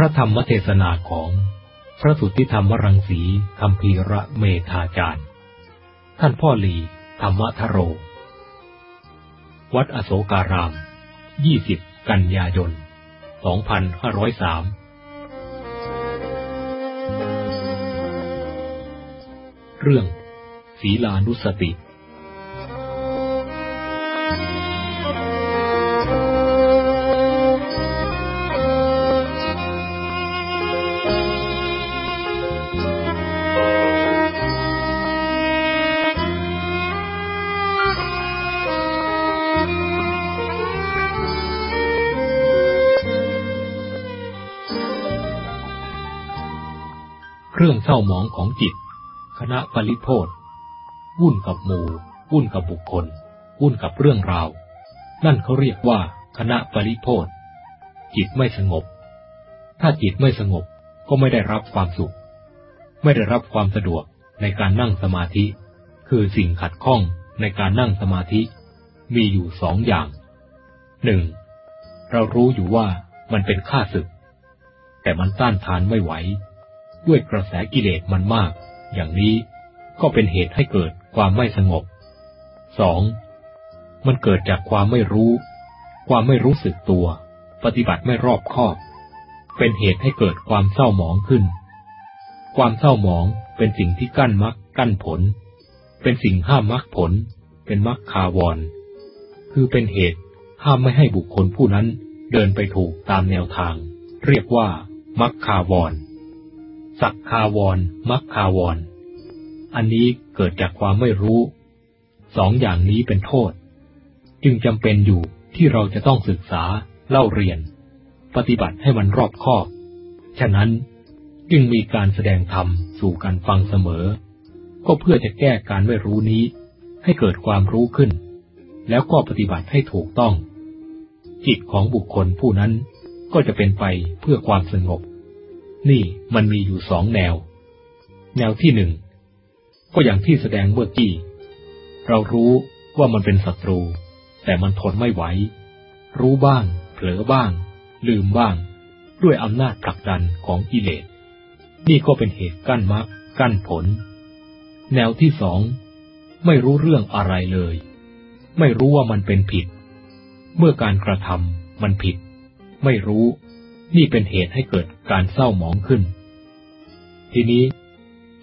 ระธรรมเทศนาของพระสุทธิธรรมรังสีคำพีระเมธาจารย์ ท่านพ่อหลี ธรรมทโร วัดอโศการาม 20 กันยายน 2503เรื่องศีลานุสติ ศร้าหมองของจิต คณะปริโพธวุ่นกับหมู่ วุ่นกับบุคคล วุ่นกับเรื่องราว นั่นเขาเรียกว่า คณะปริโพธจิตไม่สงบ ถ้าจิตไม่สงบก็ไม่ได้รับความสุข ไม่ได้รับความสะดวกในการนั่งสมาธิ คือสิ่งขัดข้องในการนั่งสมาธิ มีอยู่สองอย่างหนึ่งเรารู้อยู่ว่ามันเป็นข้าศึก แต่มันต้านทานไม่ไหว ด้วยกระแสกิเลสมันมาก อย่างนี้ก็เป็นเหตุให้เกิดความไม่สงบสองมันเกิดจากความไม่รู้ ความไม่รู้สึกตัว ปฏิบัติไม่รอบคอบ เป็นเหตุให้เกิดความเศร้าหมองขึ้น ความเศร้าหมองเป็นสิ่งที่กั้นมรรคกั้นผล เป็นสิ่งห้ามมรรคผล เป็นมรรคคาวร คือเป็นเหตุห้ามไม่ให้บุคคลผู้นั้นเดินไปถูกตามแนวทาง เรียกว่ามรรคคาวร สักคาวรมักคาวร อันนี้เกิดจากความไม่รู้ สองอย่างนี้เป็นโทษ จึงจำเป็นอยู่ที่เราจะต้องศึกษาเล่าเรียน ปฏิบัติให้มันรอบคอบ ฉะนั้นจึงมีการแสดงธรรมสู่การฟังเสมอ ก็เพื่อจะแก้การไม่รู้นี้ ให้เกิดความรู้ขึ้น แล้วก็ปฏิบัติให้ถูกต้อง จิตของบุคคลผู้นั้นก็จะเป็นไปเพื่อความสงบ นี่มันมีอยู่สองแนว แนวที่หนึ่ง ก็อย่างที่แสดงเมื่อกี้ เรารู้ว่ามันเป็นศัตรู แต่มันทนไม่ไหว รู้บ้าง เผลอบ้าง ลืมบ้าง ด้วยอำนาจผลักดันของกิเลส นี่ก็เป็นเหตุกั้นมรรคกั้นผล แนวที่สอง ไม่รู้เรื่องอะไรเลย ไม่รู้ว่ามันเป็นผิด เมื่อการกระทำมันผิด ไม่รู้ นี่เป็นเหตุให้เกิดการเศร้าหมองขึ้น ทีนี้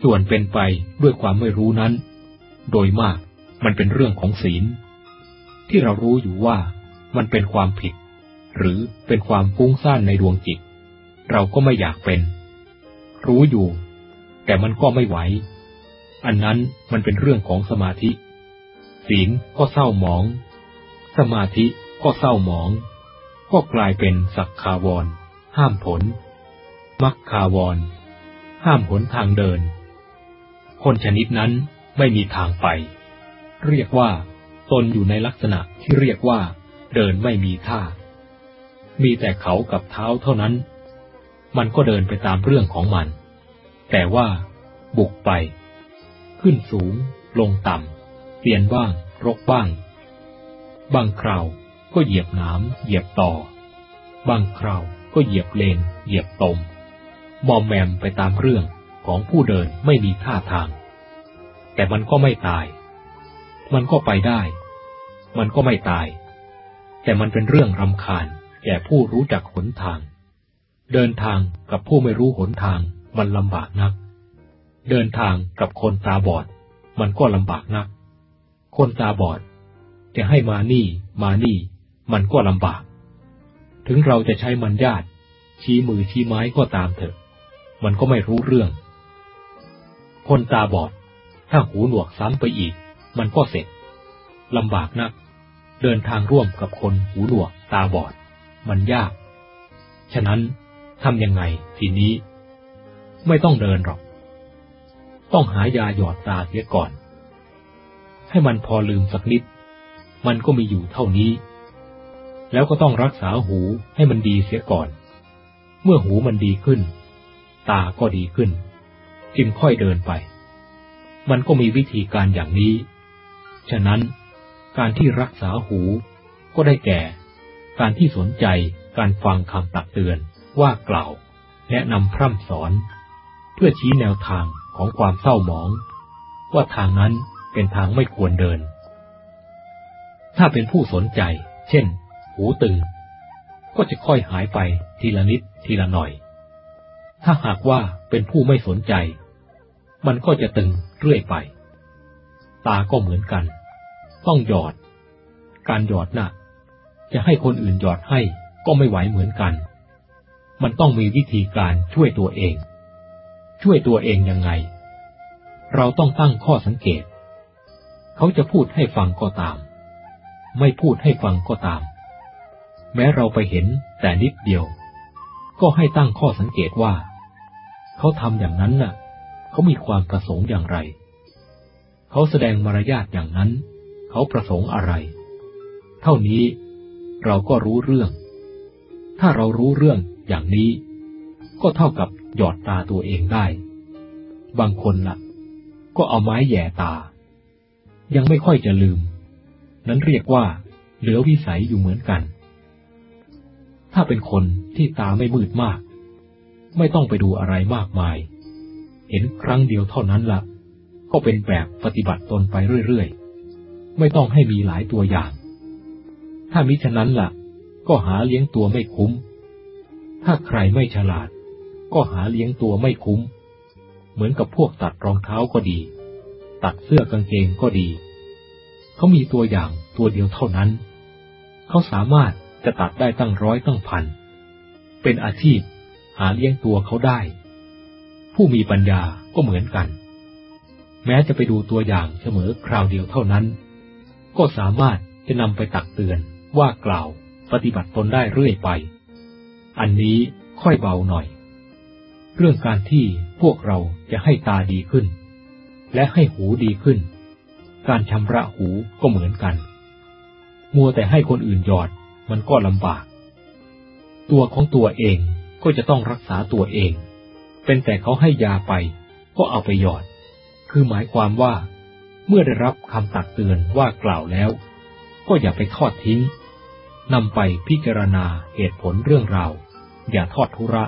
ส่วนเป็นไปด้วยความไม่รู้นั้น โดยมากมันเป็นเรื่องของศีล ที่เรารู้อยู่ว่ามันเป็นความผิด หรือเป็นความฟุ้งซ่านในดวงจิต เราก็ไม่อยากเป็น รู้อยู่ แต่มันก็ไม่ไหว อันนั้นมันเป็นเรื่องของสมาธิ ศีลก็เศร้าหมอง สมาธิก็เศร้าหมอง ก็กลายเป็นสักคาวร ห้ามผล มักคาวร ห้ามผลทางเดิน คนชนิดนั้นไม่มีทางไป เรียกว่า ตนอยู่ในลักษณะที่เรียกว่า เดินไม่มีท่า มีแต่เขากับเท้าเท่านั้น มันก็เดินไปตามเรื่องของมัน แต่ว่า บุกไป ขึ้นสูง ลงต่ำเปลี่ยนบ้าง รกบ้าง บางคราวก็เหยียบน้ำเหยียบต่อ บางคราว ก็เหยียบเลน เหยียบตม มอมแมมไปตามเรื่องของผู้เดินไม่มีท่าทาง แต่มันก็ไม่ตาย มันก็ไปได้ มันก็ไม่ตาย แต่มันเป็นเรื่องรำคาญแก่ผู้รู้จักหนทาง เดินทางกับผู้ไม่รู้หนทางมันลำบากนัก เดินทางกับคนตาบอด มันก็ลำบากนัก คนตาบอด จะให้มานี่มานี่ มันก็ลำบาก ถึงเราจะใช้มันญาติ ชี้มือชี้ไม้ก็ตามเถอะ มันก็ไม่รู้เรื่อง คนตาบอด ถ้าหูหนวกซ้ำไปอีก มันก็เสร็จลำบากนัก เดินทางร่วมกับคนหูหนวกตาบอด มันยาก ฉะนั้นทำยังไงทีนี้ ไม่ต้องเดินหรอก ต้องหายาหยอดตาเสียก่อน ให้มันพอลืมสักนิด มันก็มีอยู่เท่านี้ แล้วก็ต้องรักษาหูให้มันดีเสียก่อน เมื่อหูมันดีขึ้น ตาก็ดีขึ้น จึงค่อยเดินไป มันก็มีวิธีการอย่างนี้ ฉะนั้น การที่รักษาหูก็ได้แก่ การที่สนใจการฟังคำตักเตือนว่ากล่าว แนะนำพร่ำสอน เพื่อชี้แนวทางของความเศร้าหมอง ว่าทางนั้นเป็นทางไม่ควรเดิน ถ้าเป็นผู้สนใจ เช่น หูตึง ก็จะค่อยหายไปทีละนิดทีละหน่อย ถ้าหากว่าเป็นผู้ไม่สนใจ มันก็จะตึงเรื่อยไป ตาก็เหมือนกัน ต้องหยอด การหยอดนะ่ะ จะให้คนอื่นหยอดให้ก็ไม่ไหวเหมือนกัน มันต้องมีวิธีการช่วยตัวเอง ช่วยตัวเองยังไง เราต้องตั้งข้อสังเกต เขาจะพูดให้ฟังก็ตาม ไม่พูดให้ฟังก็ตาม แม้เราไปเห็นแต่นิดเดียว ก็ให้ตั้งข้อสังเกตว่า เขาทำอย่างนั้นน่ะ เขามีความประสงค์อย่างไร เขาแสดงมารยาทอย่างนั้น เขาประสงค์อะไร เท่านี้เราก็รู้เรื่อง ถ้าเรารู้เรื่องอย่างนี้ ก็เท่ากับหยอดตาตัวเองได้ บางคนละ่ะ ก็เอาไม้แย่ตา ยังไม่ค่อยจะลืม นั้นเรียกว่า เหลือวิสัยอยู่เหมือนกัน ถ้าเป็นคนที่ตาไม่มืดมาก ไม่ต้องไปดูอะไรมากมาย เห็นครั้งเดียวเท่านั้นละ่ะ ก็เป็นแบบปฏิบัติตนไปเรื่อยๆ ไม่ต้องให้มีหลายตัวอย่าง ถ้ามิฉะนั้นละ่ะ ก็หาเลี้ยงตัวไม่คุ้ม ถ้าใครไม่ฉลาด ก็หาเลี้ยงตัวไม่คุ้ม เหมือนกับพวกตัดรองเท้าก็ดี ตัดเสื้อกางเกงก็ดี เขามีตัวอย่างตัวเดียวเท่านั้น เขาสามารถ จะตัดได้ตั้งร้อยตั้งพัน เป็นอาชีพหาเลี้ยงตัวเขาได้ ผู้มีปัญญาก็เหมือนกัน แม้จะไปดูตัวอย่างเสมอคราวเดียวเท่านั้น ก็สามารถจะนำไปตักเตือนว่ากล่าวปฏิบัติตนได้เรื่อยไป อันนี้ค่อยเบาหน่อย เรื่องการที่พวกเราจะให้ตาดีขึ้น และให้หูดีขึ้น การชำระหูก็เหมือนกัน มัวแต่ให้คนอื่นหยอด มันก็ลำบาก ตัวของตัวเองก็จะต้องรักษาตัวเอง เป็นแต่เขาให้ยาไป ก็เอาไปหยอด คือหมายความว่า เมื่อได้รับคำตักเตือนว่ากล่าวแล้ว ก็อย่าไปทอดทิ้งนำไปพิจารณาเหตุผลเรื่องราวอย่าทอดทุระ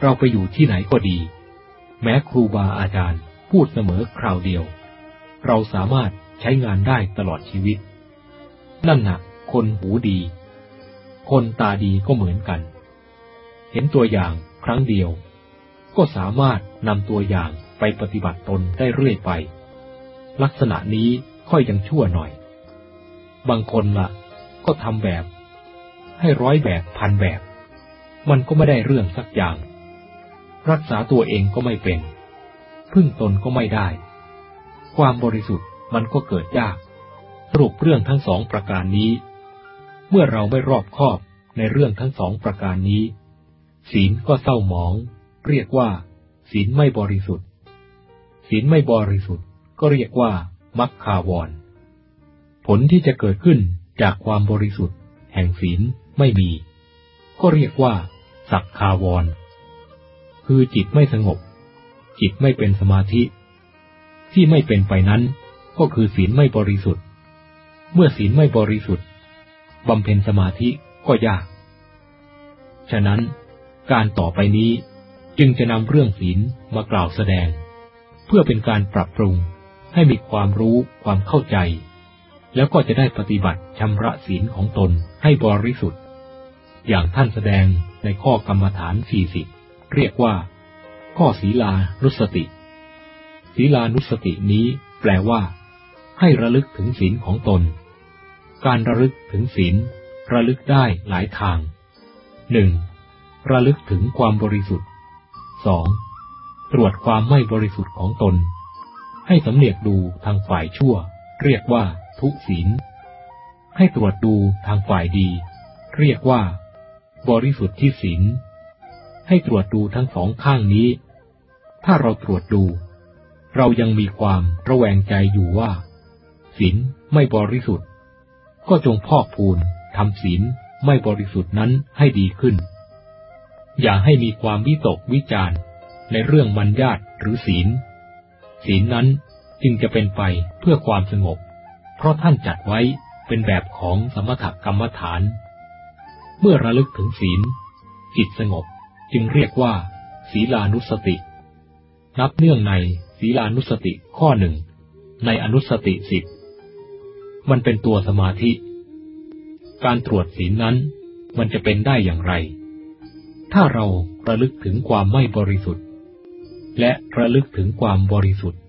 เราไปอยู่ที่ไหนก็ดี แม้ครูบาอาจารย์พูดเสมอคราวเดียว เราสามารถใช้งานได้ตลอดชีวิต นั่นนะ่ะ คนหูดี คนตาดีก็เหมือนกัน เห็นตัวอย่างครั้งเดียว ก็สามารถนำตัวอย่างไปปฏิบัติตนได้เรื่อยไป ลักษณะนี้ค่อยยังชั่วหน่อย บางคนละ่ะ ก็ทำแบบ ให้ร้อยแบบพันแบบ มันก็ไม่ได้เรื่องสักอย่าง รักษาตัวเองก็ไม่เป็น พึ่งตนก็ไม่ได้ ความบริสุทธิ์มันก็เกิดยาก สรุปเรื่องทั้งสองประการนี้ เมื่อเราไม่รอบคอบในเรื่องทั้งสองประการนี้ ศีลก็เศร้าหมอง เรียกว่า ศีลไม่บริสุทธิ์ ศีลไม่บริสุทธิ์ ก็เรียกว่า มัคคาวร ผลที่จะเกิดขึ้นจากความบริสุทธิ์ แห่งศีลไม่มี ก็เรียกว่า สักคาวร คือจิตไม่สงบ จิตไม่เป็นสมาธิ ที่ไม่เป็นไปนั้นก็คือศีลไม่บริสุทธิ์ เมื่อศีลไม่บริสุทธิ์ บำเพ็ญสมาธิก็ยาก ฉะนั้นการต่อไปนี้จึงจะนำเรื่องศีลมากล่าวแสดง เพื่อเป็นการปรับปรุงให้มีความรู้ความเข้าใจ แล้วก็จะได้ปฏิบัติชำระศีลของตนให้บริสุทธิ์ อย่างท่านแสดงในข้อกรรมฐานสี่สิบเรียกว่า ข้อศีลานุสติ ศีลานุสตินี้แปลว่า ให้ระลึกถึงศีลของตน การระลึกถึงศีลระลึกได้หลายทางหนึ่งระลึกถึงความบริสุทธิ์สองตรวจความไม่บริสุทธิ์ของตน ให้สำเนียกดูทางฝ่ายชั่ว เรียกว่าทุศีล ให้ตรวจดูทางฝ่ายดี เรียกว่า บริสุทธิ์ที่ศีล ให้ตรวจดูทั้งสองข้างนี้ ถ้าเราตรวจดู เรายังมีความระแวงใจอยู่ว่าศีลไม่บริสุทธิ์ ก็จงพอกพูนทำศีลไม่บริสุทธิ์นั้นให้ดีขึ้น อย่าให้มีความวิตกวิจารในเรื่องมัญญาตหรือศีล ศีลนั้นจึงจะเป็นไปเพื่อความสงบ เพราะท่านจัดไว้เป็นแบบของสมถกรรมฐาน เมื่อระลึกถึงศีล จิตสงบจึงเรียกว่า ศีลานุสติ นับเนื่องในศีลานุสติข้อหนึ่งในอนุสติสิบ มันเป็นตัวสมาธิ การตรวจศีลนั้น มันจะเป็นได้อย่างไร ถ้าเราระลึกถึงความไม่บริสุทธิ์ และระลึกถึงความบริสุทธิ์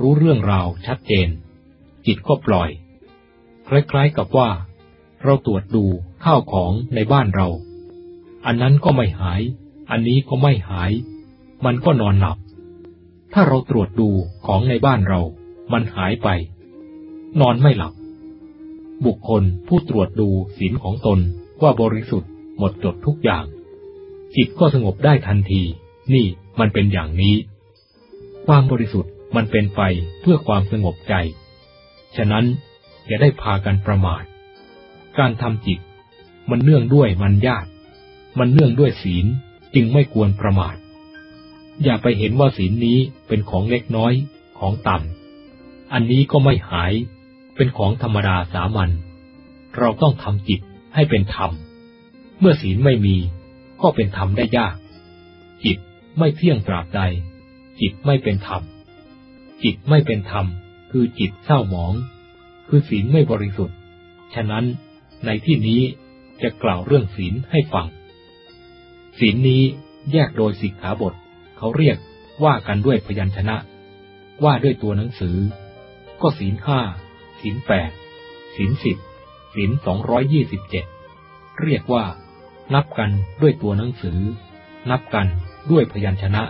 รู้เรื่องราวชัดเจน จิตก็ปล่อย คล้ายๆกับว่า เราตรวจดูข้าวของในบ้านเรา อันนั้นก็ไม่หาย อันนี้ก็ไม่หาย มันก็นอนหลับ ถ้าเราตรวจดูของในบ้านเรา มันหายไป นอนไม่หลับ บุคคลผู้ตรวจดูศีลของตนว่าบริสุทธิ์หมดจดทุกอย่าง จิตก็สงบได้ทันที นี่มันเป็นอย่างนี้ ความบริสุทธิ์มันเป็นไปเพื่อความสงบใจ ฉะนั้นอย่าได้พากันประมาท การทำจิต มันเนื่องด้วยมันยาก มันเนื่องด้วยศีลจึงไม่ควรประมาท อย่าไปเห็นว่าศีลนี้เป็นของเล็กน้อยของต่ำอันนี้ก็ไม่หาย เป็นของธรรมดาสามัญเราต้องทำจิตให้เป็นธรรม เมื่อศีลไม่มี ก็เป็นธรรมได้ยาก จิตไม่เที่ยงตราบใด จิตไม่เป็นธรรม จิตไม่เป็นธรรม คือจิตเศร้าหมอง คือศีลไม่บริสุทธิ์ ฉะนั้นในที่นี้จะกล่าวเรื่องศีลให้ฟัง ศีลนี้แยกโดยสิกขาบท เขาเรียกว่ากันด้วยพยัญชนะ ว่าด้วยตัวหนังสือ ก็ศีลห้า ศีลแปดศีลสิบศีลสองร้อยยี่สิบเจ็ดเรียกว่า นับกันด้วยตัวหนังสือ นับกันด้วยพยัญชนะ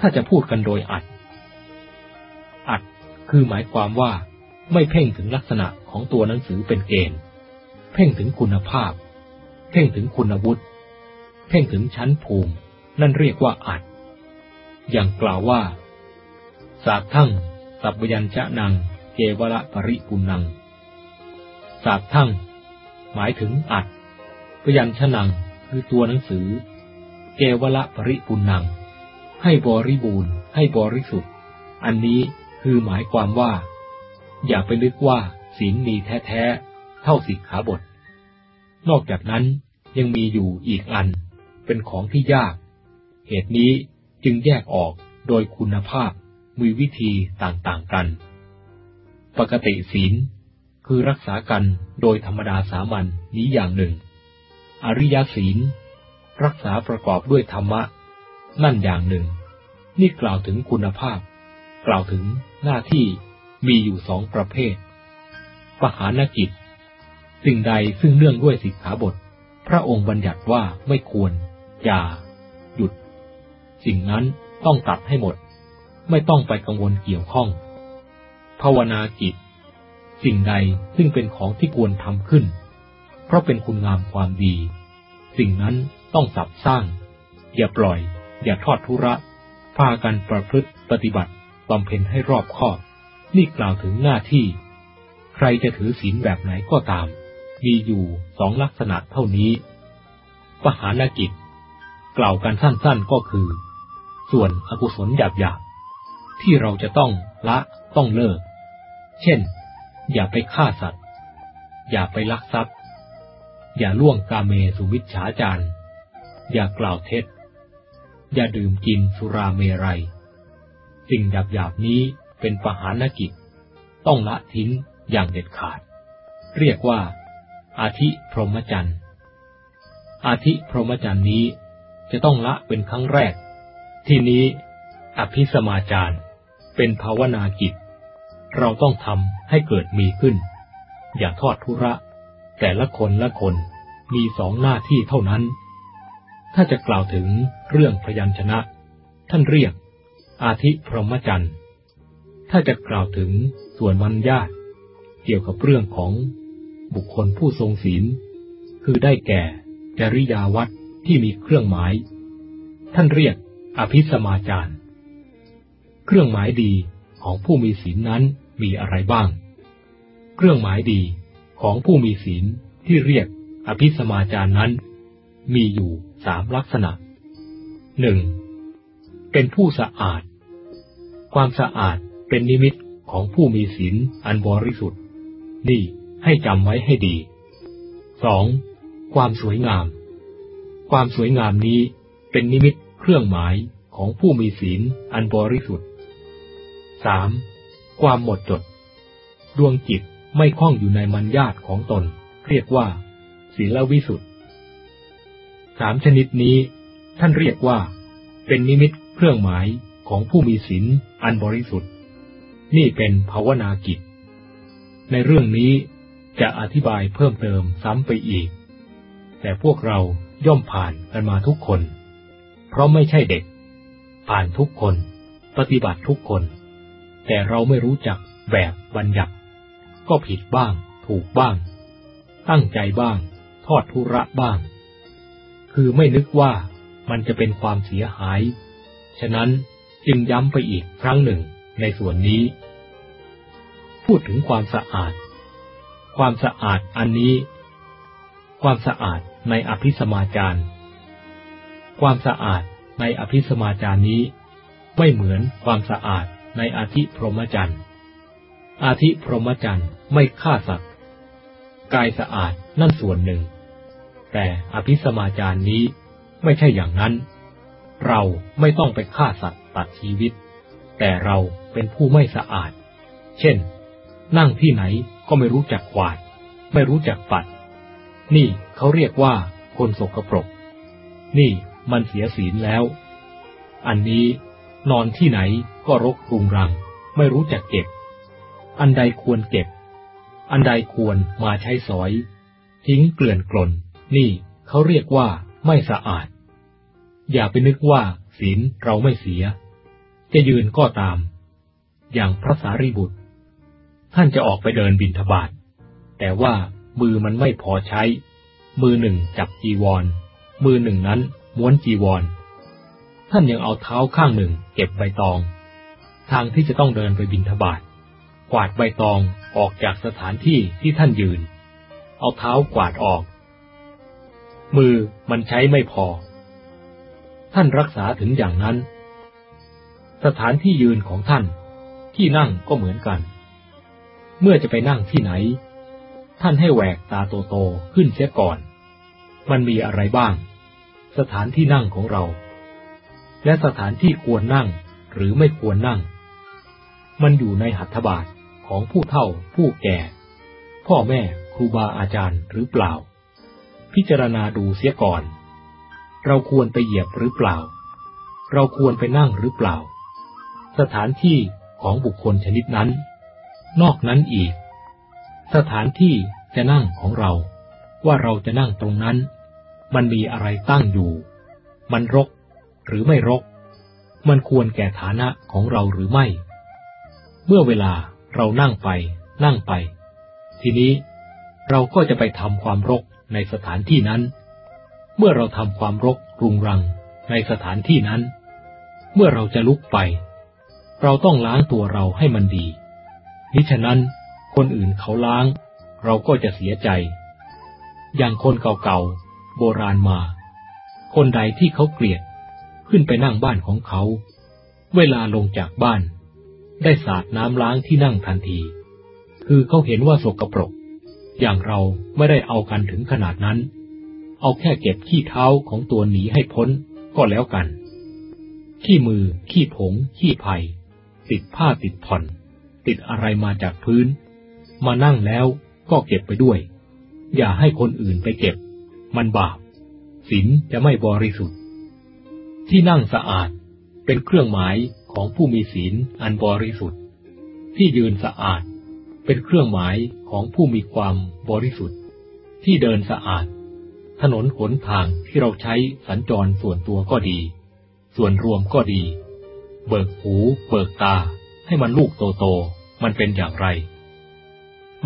ถ้าจะพูดกันโดยอัด อัดคือหมายความว่า ไม่เพ่งถึงลักษณะของตัวหนังสือเป็นเกณฑ์ เพ่งถึงคุณภาพ เพ่งถึงคุณวุฒิเพ่งถึงชั้นภูมิ นั่นเรียกว่าอัด อย่างกล่าวว่า สาทั้งสัพยัญชะนัง เกวละปริปุนังสาบทั้ง หมายถึงอัดพยัญชนังคือตัวหนังสือ เกวละปริปุนัง ให้บริบูรณ์ ให้บริสุทธิ์ อันนี้คือหมายความว่า อย่าไปนึกว่าศีลมีแท้ๆ เท่าสิกขาบท นอกจากนั้นยังมีอยู่อีกอัน เป็นของที่ยาก เหตุนี้จึงแยกออกโดยคุณภาพมีวิธีต่างๆกัน ปกติศีล คือรักษากันโดยธรรมดาสามัญนนี้อย่างหนึ่ง อริยศีล รักษาประกอบด้วยธรรมะ นั่นอย่างหนึ่ง นี่กล่าวถึงคุณภาพ กล่าวถึงหน้าที่มีอยู่สองประเภท ปหานกิจ สิ่งใดซึ่งเนื่องด้วยสิกขาบท พระองค์บัญญัติว่าไม่ควร อย่า หยุด สิ่งนั้นต้องตัดให้หมด ไม่ต้องไปกังวลเกี่ยวข้อง ภาวนากิจสิ่งใดซึ่งเป็นของที่ควรทำขึ้น เพราะเป็นคุณงามความดี สิ่งนั้นต้องสับสร้าง อย่าปล่อย อย่าทอดทุระ พากันประพฤติปฏิบัติบำเพ็ญให้รอบคอบ นี่กล่าวถึงหน้าที่ ใครจะถือศีลแบบไหนก็ตาม มีอยู่สองลักษณะเท่านี้ปหานกิจ กล่าวกันสั้นๆก็คือ ส่วนอกุศลหยาบๆที่เราจะต้องละต้องเลิก เช่น อย่าไปฆ่าสัตว์ อย่าไปลักทรัพย์ อย่าล่วงกาเมสุวิชฉาจารอย่ากล่าวเท็จ อย่าดื่มกินสุราเมรัย สิ่งหยาบหยาบนี้เป็นปหานกิจ ต้องละทิ้งอย่างเด็ดขาด เรียกว่า อาทิพรหมจรรย์ อาทิพรหมจรรย์นี้จะต้องละเป็นครั้งแรก ที่นี้อภิสมาจารเป็นภาวนากิจ เราต้องทำให้เกิดมีขึ้น อย่าทอดทุระ แต่ละคนละคนมีสองหน้าที่เท่านั้น ถ้าจะกล่าวถึงเรื่องพยัญชนะ ท่านเรียก อาทิพรหมจันทร์ ถ้าจะกล่าวถึงส่วนมันญาตเกี่ยวกับเรื่องของบุคคลผู้ทรงศีล คือได้แก่จริยาวัดที่มีเครื่องหมาย ท่านเรียกอภิสมาจารเครื่องหมายดีของผู้มีศีลนั้น มีอะไรบ้าง เครื่องหมายดีของผู้มีศีลที่เรียกอภิสมาจารนั้น มีอยู่สามลักษณะหนึ่งเป็นผู้สะอาด ความสะอาดเป็นนิมิตของผู้มีศีลอันบริสุทธิ์ นี่ให้จำไว้ให้ดีสองความสวยงาม ความสวยงามนี้เป็นนิมิตเครื่องหมายของผู้มีศีลอันบริสุทธิ์ 3. ความหมดจด ดวงจิตไม่คล้องอยู่ในมัญญาตของตน เรียกว่า ศีลวิสุทธิ์สามชนิดนี้ ท่านเรียกว่า เป็นนิมิตเครื่องหมายของผู้มีศีลอันบริสุทธิ์ นี่เป็นภาวนากิจ ในเรื่องนี้จะอธิบายเพิ่มเติมซ้ำไปอีก แต่พวกเราย่อมผ่านกันมาทุกคน เพราะไม่ใช่เด็ก ผ่านทุกคน ปฏิบัติทุกคน แต่เราไม่รู้จักแบบบัญญัติ ก็ผิดบ้าง ถูกบ้าง ตั้งใจบ้าง ทอดทุระบ้าง คือไม่นึกว่ามันจะเป็นความเสียหาย ฉะนั้นจึงย้ำไปอีกครั้งหนึ่งในส่วนนี้ พูดถึงความสะอาด ความสะอาดอันนี้ ความสะอาดในอภิสมาจารความสะอาดในอภิสมาจารนี้ ไม่เหมือนความสะอาด ในอาธิพรหมจรรย์ อาธิพรหมจรรย์ไม่ฆ่าสัตว์ กายสะอาดนั่นส่วนหนึ่ง แต่อภิสมาจารนี้ไม่ใช่อย่างนั้น เราไม่ต้องไปฆ่าสัตว์ตัดชีวิต แต่เราเป็นผู้ไม่สะอาด เช่น นั่งที่ไหนก็ไม่รู้จักกวาด ไม่รู้จักปัด นี่เขาเรียกว่าคนสกปรก นี่มันเสียศีลแล้ว อันนี้นอนที่ไหน ก็รกรุงรัง ไม่รู้จักเก็บ อันใดควรเก็บ อันใดควรมาใช้สอย ทิ้งเกลื่อนกลน นี่เขาเรียกว่าไม่สะอาด อย่าไปนึกว่าศีลเราไม่เสีย จะยืนก็ตาม อย่างพระสารีบุตร ท่านจะออกไปเดินบินทบาทแต่ว่ามือมันไม่พอใช้ มือหนึ่งจับจีวร มือหนึ่งนั้นม้วนจีวร ท่านยังเอาเท้าข้างหนึ่งเก็บใบตอง ทางที่จะต้องเดินไปบินทบาทกวาดใบตองออกจากสถานที่ที่ท่านยืน เอาเท้ากวาดออก มือมันใช้ไม่พอ ท่านรักษาถึงอย่างนั้น สถานที่ยืนของท่าน ที่นั่งก็เหมือนกัน เมื่อจะไปนั่งที่ไหน ท่านให้แหวกตาโตๆขึ้นเสียก่อน มันมีอะไรบ้าง สถานที่นั่งของเรา และสถานที่ควรนั่งหรือไม่ควรนั่ง มันอยู่ในหัตถบาทของผู้เฒ่าผู้แก่ พ่อแม่ครูบาอาจารย์หรือเปล่า พิจารณาดูเสียก่อน เราควรไปเหยียบหรือเปล่า เราควรไปนั่งหรือเปล่า สถานที่ของบุคคลชนิดนั้น นอกนั้นอีก สถานที่จะนั่งของเรา ว่าเราจะนั่งตรงนั้น มันมีอะไรตั้งอยู่ มันรกหรือไม่รก มันควรแก่ฐานะของเราหรือไม่ เมื่อเวลาเรานั่งไป นั่งไป ทีนี้เราก็จะไปทำความรกในสถานที่นั้น เมื่อเราทำความรกรุงรังในสถานที่นั้น เมื่อเราจะลุกไป เราต้องล้างตัวเราให้มันดีมิฉะนั้นคนอื่นเขาล้าง เราก็จะเสียใจ อย่างคนเก่าๆโบราณมา คนใดที่เขาเกลียดขึ้นไปนั่งบ้านของเขา เวลาลงจากบ้าน ได้สาดน้ำล้างที่นั่งทันที คือเขาเห็นว่าสกปรก อย่างเราไม่ได้เอากันถึงขนาดนั้น เอาแค่เก็บขี้เท้าของตัวหนีให้พ้นก็แล้วกัน ขี้มือ ขี้ผง ขี้ไผ่ติดผ้าติดผ่อน ติดอะไรมาจากพื้น มานั่งแล้วก็เก็บไปด้วย อย่าให้คนอื่นไปเก็บ มันบาปศีลจะไม่บริสุทธิ์ ที่นั่งสะอาดเป็นเครื่องหมาย ของผู้มีศีลอันบริสุทธิ์ ที่ยืนสะอาด เป็นเครื่องหมายของผู้มีความบริสุทธิ์ ที่เดินสะอาด ถนนหนทางที่เราใช้สัญจรส่วนตัวก็ดี ส่วนรวมก็ดี เบิกหู เบิกตา ให้มันลูกโตๆมันเป็นอย่างไร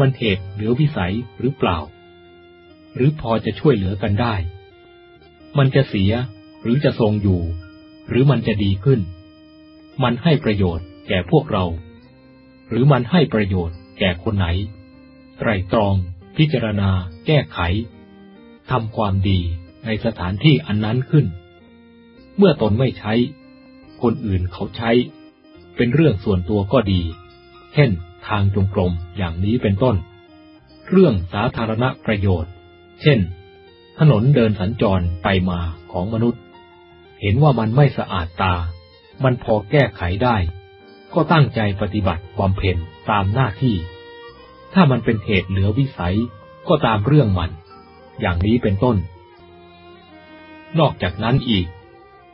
มันเหตุเหลือวิสัยหรือเปล่า หรือพอจะช่วยเหลือกันได้ มันจะเสียหรือจะทรงอยู่ หรือมันจะดีขึ้น มันให้ประโยชน์แก่พวกเรา หรือมันให้ประโยชน์แก่คนไหนไตรตรอง พิจารณา แก้ไขทำความดีในสถานที่อันนั้นขึ้น เมื่อตนไม่ใช้ คนอื่นเขาใช้ เป็นเรื่องส่วนตัวก็ดี เช่น ทางจงกรมอย่างนี้เป็นต้น เรื่องสาธารณประโยชน์ เช่น ถนนเดินสัญจรไปมาของมนุษย์ เหเห็นว่ามันไม่สะอาดตา มันพอแก้ไขได้ ก็ตั้งใจปฏิบัติบำเพ็ญตามหน้าที่ ถ้ามันเป็นเหตุเหลือวิสัยก็ตามเรื่องมัน อย่างนี้เป็นต้น นอกจากนั้นอีก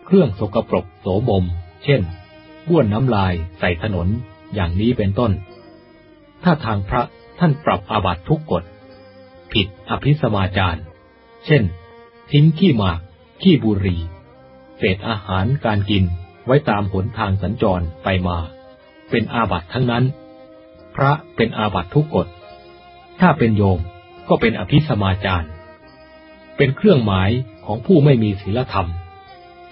เครื่องสกปรกโสมม เช่นบ้วนน้ำลายใส่ถนน อย่างนี้เป็นต้น ถ้าทางพระท่านปรับอาบัตทุกกฎ ผิดอภิสมาจารเช่น ทิ้งขี้หมาก ขี้บุหรี่เศษอาหารการกิน ไว้ตามหนทางสัญจรไปมา เป็นอาบัตทั้งนั้น พระเป็นอาบัตทุกกฎ ถ้าเป็นโยมก็เป็นอภิสมาจารเป็นเครื่องหมายของผู้ไม่มีศีลธรรม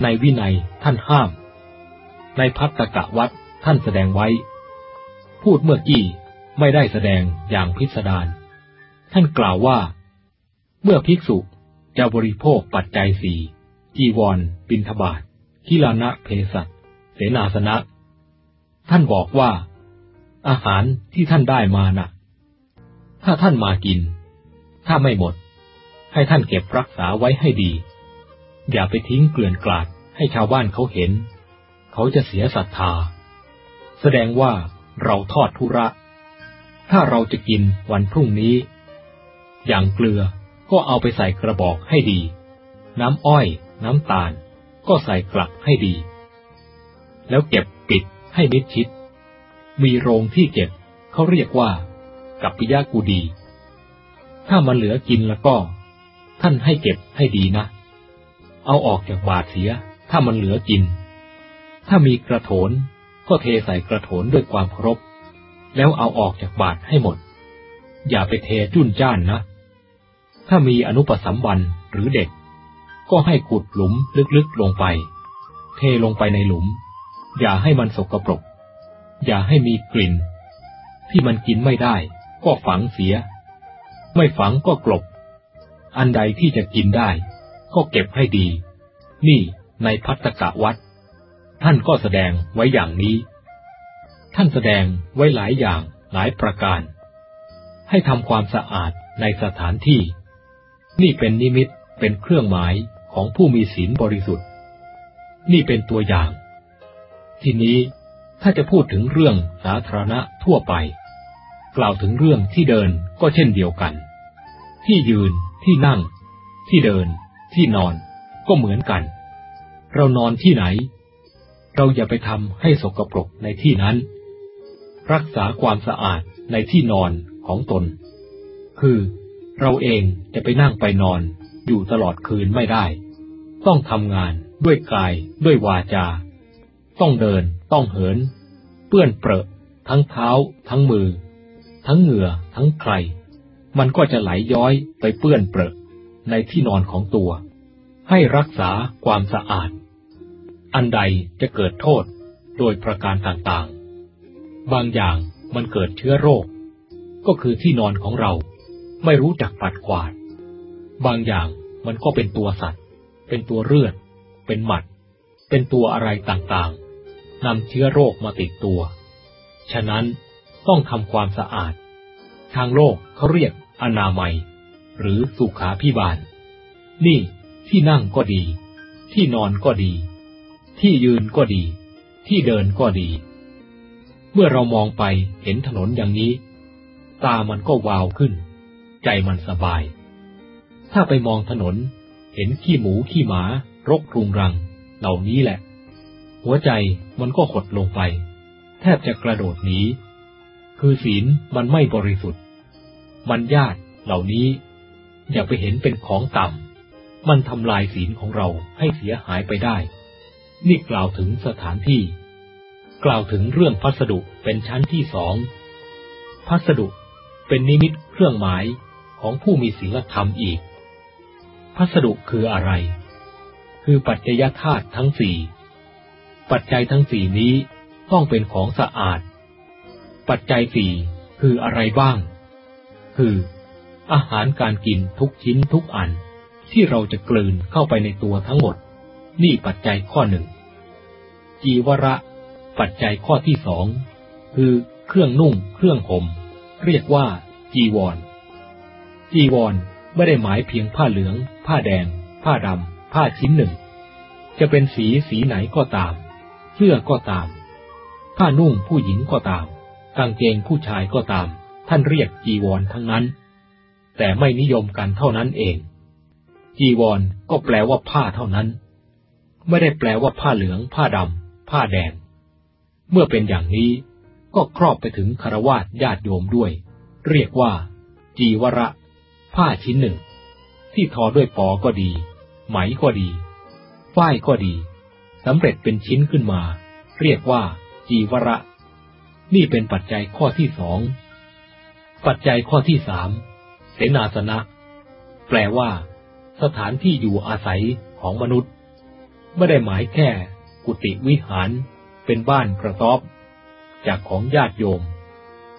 ในวินัยท่านห้าม ในพัตตกะวัดท่านแสดงไว้ พูดเมื่อกี้ไม่ได้แสดงอย่างพิสดารท่านกล่าวว่า เมื่อภิกษุจะบริโภคปัจจัยสี่จีวรบินทบาท กิลานะเพสัตเสนาสนะ ท่านบอกว่า อาหารที่ท่านได้มานะ่ะ ถ้าท่านมากิน ถ้าไม่หมด ให้ท่านเก็บรักษาไว้ให้ดี อย่าไปทิ้งเกลื่อนกลาดให้ชาวบ้านเขาเห็น เขาจะเสียศรัทธา แสดงว่าเราทอดทุระ ถ้าเราจะกินวันพรุ่งนี้ อย่างเกลือก็เอาไปใส่กระบอกให้ดี น้ำอ้อย น้ำตาล ก็ใส่กลับให้ดี แล้วเก็บปิดให้มิดชิด มีโรงที่เก็บเขาเรียกว่ากัปปิยากูดี ถ้ามันเหลือกินแล้วก็ ท่านให้เก็บให้ดีนะ เอาออกจากบาทเสีย ถ้ามันเหลือกิน ถ้ามีกระโถนก็เทใส่กระโถนด้วยความเคารพ แล้วเอาออกจากบาทให้หมด อย่าไปเทจุนจ้านนะ ถ้ามีอนุปสัมบันหรือเด็ก ก็ให้ขุดหลุมลึกๆลงไป เทลงไปในหลุม อย่าให้มันสกปรก อย่าให้มีกลิ่น ที่มันกินไม่ได้ ก็ฝังเสีย ไม่ฝังก็กลบ อันใดที่จะกินได้ ก็เก็บให้ดี นี่ในพัตตกะวัดท่านก็แสดงไว้อย่างนี้ ท่านแสดงไว้หลายอย่างหลายประการ ให้ทำความสะอาดในสถานที่ นี่เป็นนิมิตเป็นเครื่องหมาย ของผู้มีศีลบริสุทธิ์ นี่เป็นตัวอย่าง ทีนี้ถ้าจะพูดถึงเรื่องสาธารณะทั่วไป กล่าวถึงเรื่องที่เดินก็เช่นเดียวกัน ที่ยืนที่นั่ง ที่เดิน ที่นอน ก็เหมือนกัน เรานอนที่ไหน เราอย่าไปทำให้สกปรกในที่นั้น รักษาความสะอาดในที่นอนของตน คือเราเองจะไปนั่งไปนอนอยู่ตลอดคืนไม่ได้ ต้องทำงานด้วยกายด้วยวาจา ต้องเดินต้องเหิน เปื้อนเปรอะทั้งเท้า ทั้งมือ ทั้งเหงื่อ ทั้งใคร มันก็จะไหลย้อยไปเปื้อนเปรอะในที่นอนของตัว ให้รักษาความสะอาด อันใดจะเกิดโทษโดยประการต่างๆ บางอย่างมันเกิดเชื้อโรค ก็คือที่นอนของเราไม่รู้จักปัดกวาด บางอย่างมันก็เป็นตัวสัตว์ เป็นตัวเลือด เป็นหมัด เป็นตัวอะไรต่างๆ นำเชื้อโรคมาติดตัว ฉะนั้นต้องทำความสะอาด ทางโลกเขาเรียกอนามัย หรือสุขาพิบาล นี่ที่นั่งก็ดี ที่นอนก็ดี ที่ยืนก็ดี ที่เดินก็ดี เมื่อเรามองไปเห็นถนนอย่างนี้ ตามันก็วาวขึ้น ใจมันสบาย ถ้าไปมองถนน เห็นขี้หมูขี้หมารกรุงรัง เหล่านี้แหละ หัวใจมันก็หดลงไป แทบจะกระโดดหนีคือศีลมันไม่บริสุทธิ์ มันญาติเหล่านี้ อย่าไปเห็นเป็นของต่ำ มันทำลายศีลของเราให้เสียหายไปได้ นี่กล่าวถึงสถานที่ กล่าวถึงเรื่องพัสดุเป็นชั้นที่สองพัสดุเป็นนิมิตเครื่องหมายของผู้มีศีลธรรมอีก พัสดุคืออะไร คือปัจจัยธาตุทั้งสี่ ปัจจัยทั้งสี่นี้ต้องเป็นของสะอาด ปัจจัยสี่คืออะไรบ้าง คือ อาหารการกินทุกชิ้นทุกอันที่เราจะกลืนเข้าไปในตัวทั้งหมด นี่ปัจจัยข้อหนึ่ง จีวระ ปัจจัยข้อที่สอง คือเครื่องนุ่ง เครื่องห่ม เรียกว่า จีวร จีวร ไม่ได้หมายเพียงผ้าเหลือง ผ้าแดง ผ้าดำ ผ้าชิ้นหนึ่ง จะเป็นสีสีไหนก็ตาม เสื้อก็ตาม ผ้านุ่งผู้หญิงก็ตาม กางเกงผู้ชายก็ตาม ท่านเรียกจีวรทั้งนั้น แต่ไม่นิยมกันเท่านั้นเอง จีวรก็แปลว่าผ้าเท่านั้น ไม่ได้แปลว่าผ้าเหลือง ผ้าดำ ผ้าแดง เมื่อเป็นอย่างนี้ ก็ครอบไปถึงคารวาสญาติโยมด้วย เรียกว่า จีวระ ผ้าชิ้นหนึ่ง ที่ทอด้วยปอก็ดี ไหมก็ดี ฝ้ายก็ดีสำเร็จเป็นชิ้นขึ้นมา เรียกว่า จีวระ นี่เป็นปัจจัยข้อที่สอง ปัจจัยข้อที่สามเสนาสนะ แปลว่า สถานที่อยู่อาศัยของมนุษย์ ไม่ได้หมายแค่ กุฏิวิหาร เป็นบ้านกระต๊อบ จากของญาติโยม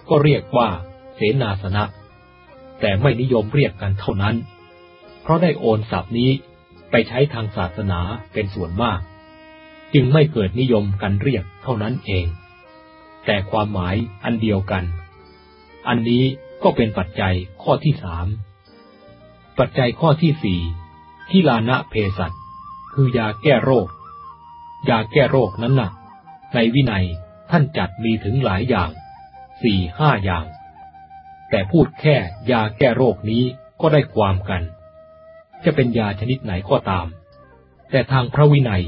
ก็เรียกว่า เสนาสนะ แต่ไม่นิยมเรียกกันเท่านั้น เพราะได้โอนศัพท์นี้ไปใช้ทางศาสนาเป็นส่วนมาก จึงไม่เกิดนิยมกันเรียกเท่านั้นเอง แต่ความหมายอันเดียวกัน อันนี้ก็เป็นปัจจัยข้อที่สามปัจจัยข้อที่สี่ที่ลานะเพสัตคือยาแก้โรค ยาแก้โรคนั้นนะ่ะ ในวินัยท่านจัดมีถึงหลายอย่างสี่ห้าอย่าง แต่พูดแค่ยาแก้โรคนี้ก็ได้ความกัน จะเป็นยาชนิดไหนก็ตาม แต่ทางพระวินัย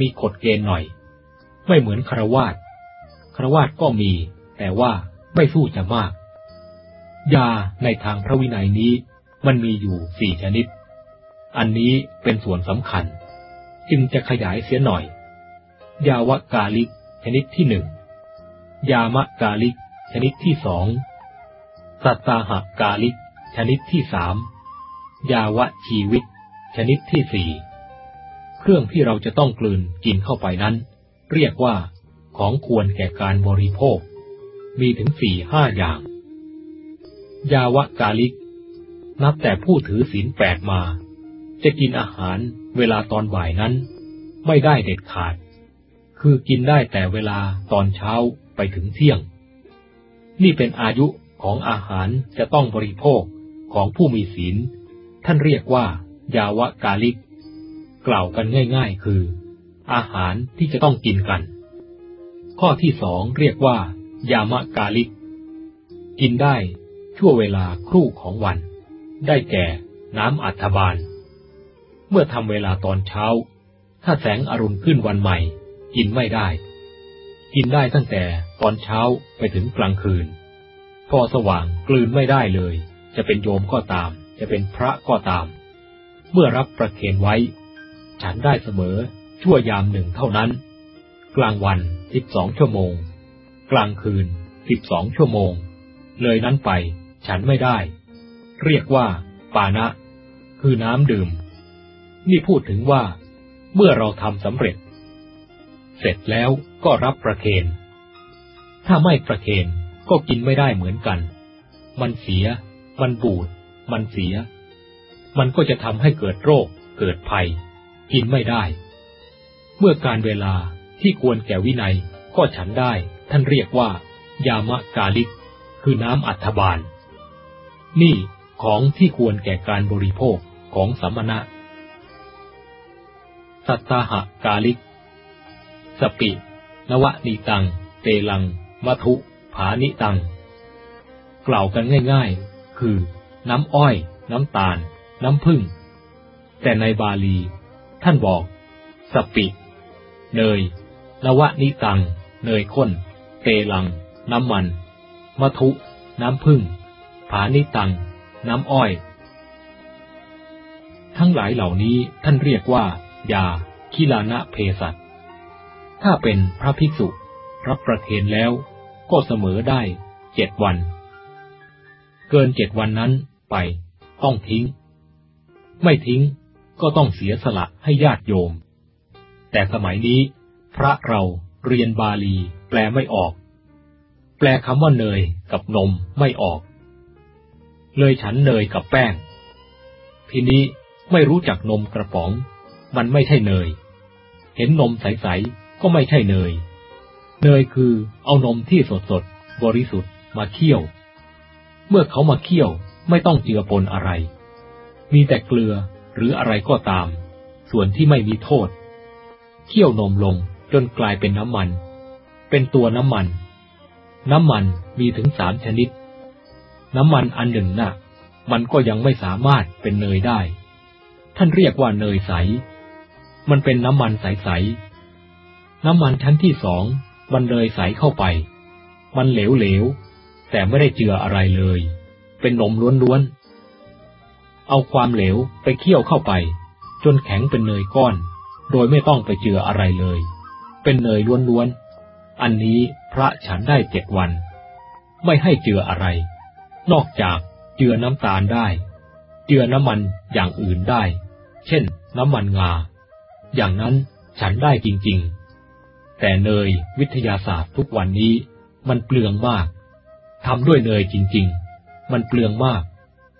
มีกฎเกณฑ์หน่อย ไม่เหมือนคารวาสคารวาสก็มี แต่ว่าไม่สู้จะมาก ยาในทางพระวินัยนี้มันมีอยู่สี่ชนิด อันนี้เป็นส่วนสำคัญ จึงจะขยายเสียหน่อย ยาวกาลิก ชนิดที่หนึ่ง ยามะกาลิก ชนิดที่สอง สัตตาหกาลิก ชนิดที่สามยาวะชีวิต ชนิดที่สี่เครื่องที่เราจะต้องกลืนกินเข้าไปนั้น เรียกว่า ของควรแก่การบริโภค มีถึงสี่ห้าอย่าง ยาวะกาลิก นับแต่ผู้ถือศีลแปดมา จะกินอาหารเวลาตอนบ่ายนั้น ไม่ได้เด็ดขาด คือกินได้แต่เวลาตอนเช้าไปถึงเที่ยง นี่เป็นอายุ ของอาหารจะต้องบริโภคของผู้มีศีล ท่านเรียกว่า ยาวะกาลิก กล่าวกันง่ายๆ คือ อาหารที่จะต้องกินกัน ข้อที่สองเรียกว่า ยามะกาลิก กินได้ชั่วเวลาครู่ของวัน ได้แก่น้ำอัฐบาล เมื่อทำเวลาตอนเช้า ถ้าแสงอรุณขึ้นวันใหม่ กินไม่ได้ กินได้ตั้งแต่ตอนเช้าไปถึงกลางคืน พอสว่างกลืนไม่ได้เลย จะเป็นโยมก็ตาม จะเป็นพระก็ตาม เมื่อรับประเคนไว้ ฉันได้เสมอ ชั่วยามหนึ่งเท่านั้น กลางวันสิบสองชั่วโมง กลางคืนสิบสองชั่วโมง เลยนั้นไป ฉันไม่ได้ เรียกว่า ปานะ คือน้ำดื่ม นี่พูดถึงว่า เมื่อเราทำสำเร็จ เสร็จแล้วก็รับประเคนถ้าไม่ประเคน ก็กินไม่ได้เหมือนกัน มันเสีย มันบูด มันเสีย มันก็จะทำให้เกิดโรค เกิดภัย กินไม่ได้ เมื่อการเวลาที่ควรแก่วินัยก็ฉันได้ ท่านเรียกว่า ยามะกาลิก คือน้ำอัฐบาล นี่ของที่ควรแก่การบริโภคของสมณะ สัตตาหะกาลิก สปิ นวนิตัง เตลัง มัทุ ผานิตัง กล่าวกันง่ายๆ คือ น้ำอ้อย น้ำตาล น้ำผึ้ง แต่ในบาลี ท่านบอก สปิ เนย นวนิตัง เนยข้น เตลัง น้ำมันมัทุ น้ำผึ้ง ผานิตัง น้ำอ้อย ทั้งหลายเหล่านี้ท่านเรียกว่า ยา คิลานะเพสัตถ้าเป็นพระภิกษุ รับประเคนแล้ว ก็เสมอได้เจ็ดวัน เกินเจ็ดวันนั้นไปต้องทิ้ง ไม่ทิ้งก็ต้องเสียสละให้ญาติโยม แต่สมัยนี้ พระเราเรียนบาลีแปลไม่ออก แปลคำว่าเนยกับนมไม่ออก เลยฉันเนยกับแป้ง ทีนี้ไม่รู้จักนมกระป๋อง มันไม่ใช่เนย เห็นนมใส ๆ ก็ไม่ใช่เนย เนยคือเอานมที่สดสดบริสุทธิ์มาเคี่ยว เมื่อเขามาเคี่ยวไม่ต้องเจือปนอะไร มีแต่เกลือหรืออะไรก็ตาม ส่วนที่ไม่มีโทษ เคี่ยวนมลงจนกลายเป็นน้ำมัน เป็นตัวน้ำมัน น้ำมันมีถึงสามชนิด น้ำมันอันหนึ่งนะ่ะ มันก็ยังไม่สามารถเป็นเนยได้ ท่านเรียกว่าเนยใส มันเป็นน้ำมันใสๆน้ำมันชั้นที่สอง มันเลยใสเข้าไป มันเหลวๆ แต่ไม่ได้เจืออะไรเลย เป็นนมล้วนๆ เอาความเหลวไปเคี่ยวเข้าไป จนแข็งเป็นเนยก้อน โดยไม่ต้องไปเจืออะไรเลย เป็นเนยล้วนๆ อันนี้พระฉันได้เจ็ดวัน ไม่ให้เจืออะไร นอกจากเจือน้ำตาลได้ เจือน้ำมันอย่างอื่นได้ เช่น น้ำมันงา อย่างนั้นฉันได้จริง ๆ แต่เนยวิทยาศาสตร์ทุกวันนี้ มันเปลืองมากทำด้วยเนยจริง ๆ มันเปลืองมาก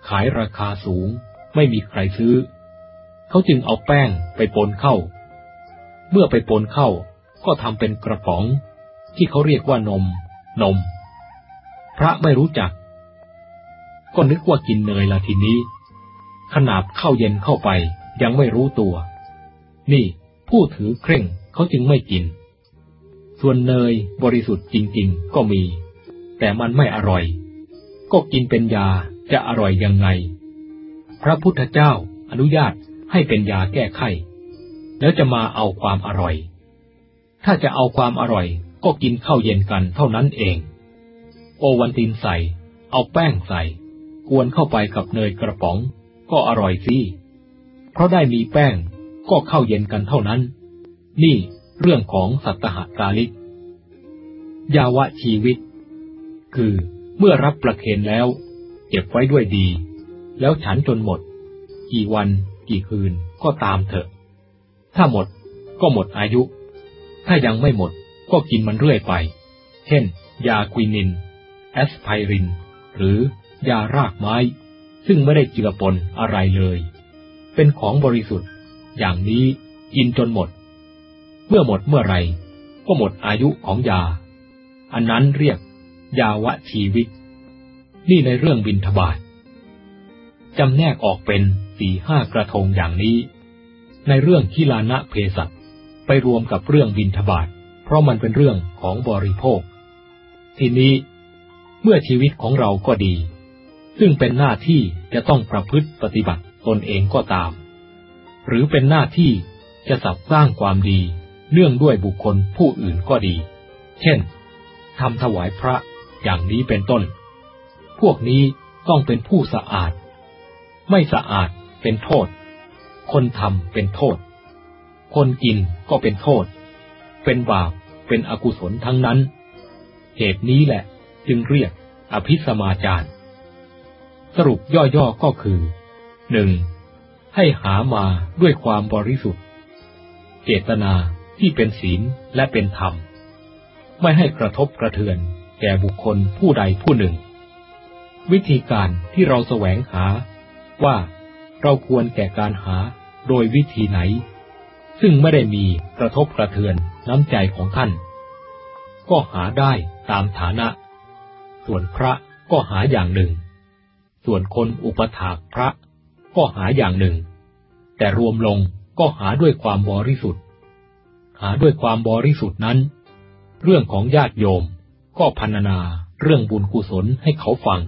ขายราคาสูง ไม่มีใครซื้อ เขาจึงเอาแป้งไปปนเข้า เมื่อไปปนเข้าก็ทำเป็นกระป๋อง ที่เขาเรียกว่านม นม พระไม่รู้จัก ก็นึกว่ากินเนยละทีนี้ ขนาบเข้าเย็นเข้าไปยังไม่รู้ตัว นี่ผู้ถือเคร่งเขาจึงไม่กิน ส่วนเนยบริสุทธิ์จริงๆ ก็มี แต่มันไม่อร่อย ก็กินเป็นยาจะอร่อยยังไง พระพุทธเจ้าอนุญาตให้เป็นยาแก้ไข้แล้วจะมาเอาความอร่อย ถ้าจะเอาความอร่อยก็กินข้าวเย็นกันเท่านั้นเอง โอวันตินใส่ เอาแป้งใส่ กวนเข้าไปกับเนยกระป๋อง ก็อร่อยสิ เพราะได้มีแป้งก็เข้าเย็นกันเท่านั้น นี่ เรื่องของสัตหกาลิก ยาวะชีวิต คือเมื่อรับประเคนแล้ว เก็บไว้ด้วยดี แล้วฉันจนหมด กี่วันกี่คืนก็ตามเถอะ ถ้าหมดก็หมดอายุ ถ้ายังไม่หมดก็กินมันเรื่อยไป เช่น ยาควินิน แอสไพริน หรือยารากไม้ ซึ่งไม่ได้เจือปนอะไรเลย เป็นของบริสุทธิ์ อย่างนี้กินจนหมด เมื่อหมดเมื่อไรก็หมดอายุของยา อันนั้นเรียกยาวะชีวิต นี่ในเรื่องบินทบาทจำแนกออกเป็นสี่ห้ากระทงอย่างนี้ ในเรื่องคิลานะเพสัตไปรวมกับเรื่องบินทบาทเพราะมันเป็นเรื่องของบริโภค ทีนี้ เมื่อชีวิตของเราก็ดี ซึ่งเป็นหน้าที่จะต้องประพฤติปฏิบัติตนเองก็ตาม หรือเป็นหน้าที่จะสับสร้างความดี เนื่องด้วยบุคคลผู้อื่นก็ดี เช่นทำถวายพระอย่างนี้เป็นต้น พวกนี้ต้องเป็นผู้สะอาด ไม่สะอาดเป็นโทษ คนทำเป็นโทษ คนกินก็เป็นโทษ เป็นบาปเป็นอกุศลทั้งนั้น เหตุนี้แหละจึงเรียกอภิสมาจารสรุปย่อๆก็คือหนึ่งให้หามาด้วยความบริสุทธิ์ เจตนา ที่เป็นศีลและเป็นธรรม ไม่ให้กระทบกระเทือนแก่บุคคลผู้ใดผู้หนึ่ง วิธีการที่เราแสวงหา ว่าเราควรแก่การหาโดยวิธีไหน ซึ่งไม่ได้มีกระทบกระเทือนน้ำใจของท่าน ก็หาได้ตามฐานะ ส่วนพระก็หาอย่างหนึ่ง ส่วนคนอุปถากพระก็หาอย่างหนึ่ง แต่รวมลงก็หาด้วยความบริสุทธิ์ หาด้วยความบริสุทธิ์นั้น เรื่องของญาติโยมก็พันนาเรื่องบุญกุศลให้เขาฟัง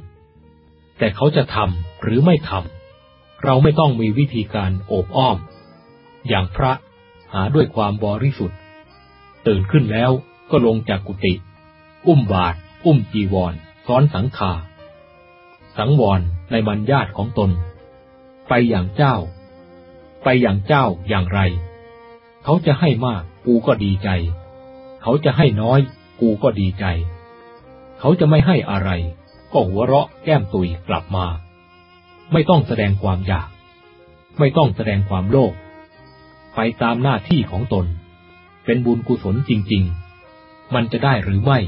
แต่เขาจะทำหรือไม่ทำเราไม่ต้องมีวิธีการโอบอ้อม อย่างพระหาด้วยความบริสุทธิ์ ตื่นขึ้นแล้วก็ลงจากกุฏิอุ้มบาท อุ้มจีวรซ้อนสังขาสังวรในบรรญาติของตน ไปอย่างเจ้า ไปอย่างเจ้าอย่างไร เขาจะให้มาก กูก็ดีใจ เขาจะให้น้อย กูก็ดีใจ เขาจะไม่ให้อะไร ก็หัวเราะแก้มตุยกลับมา ไม่ต้องแสดงความอยาก ไม่ต้องแสดงความโลภไปตามหน้าที่ของตน เป็นบุญกุศลจริง ๆ มันจะได้หรือไม่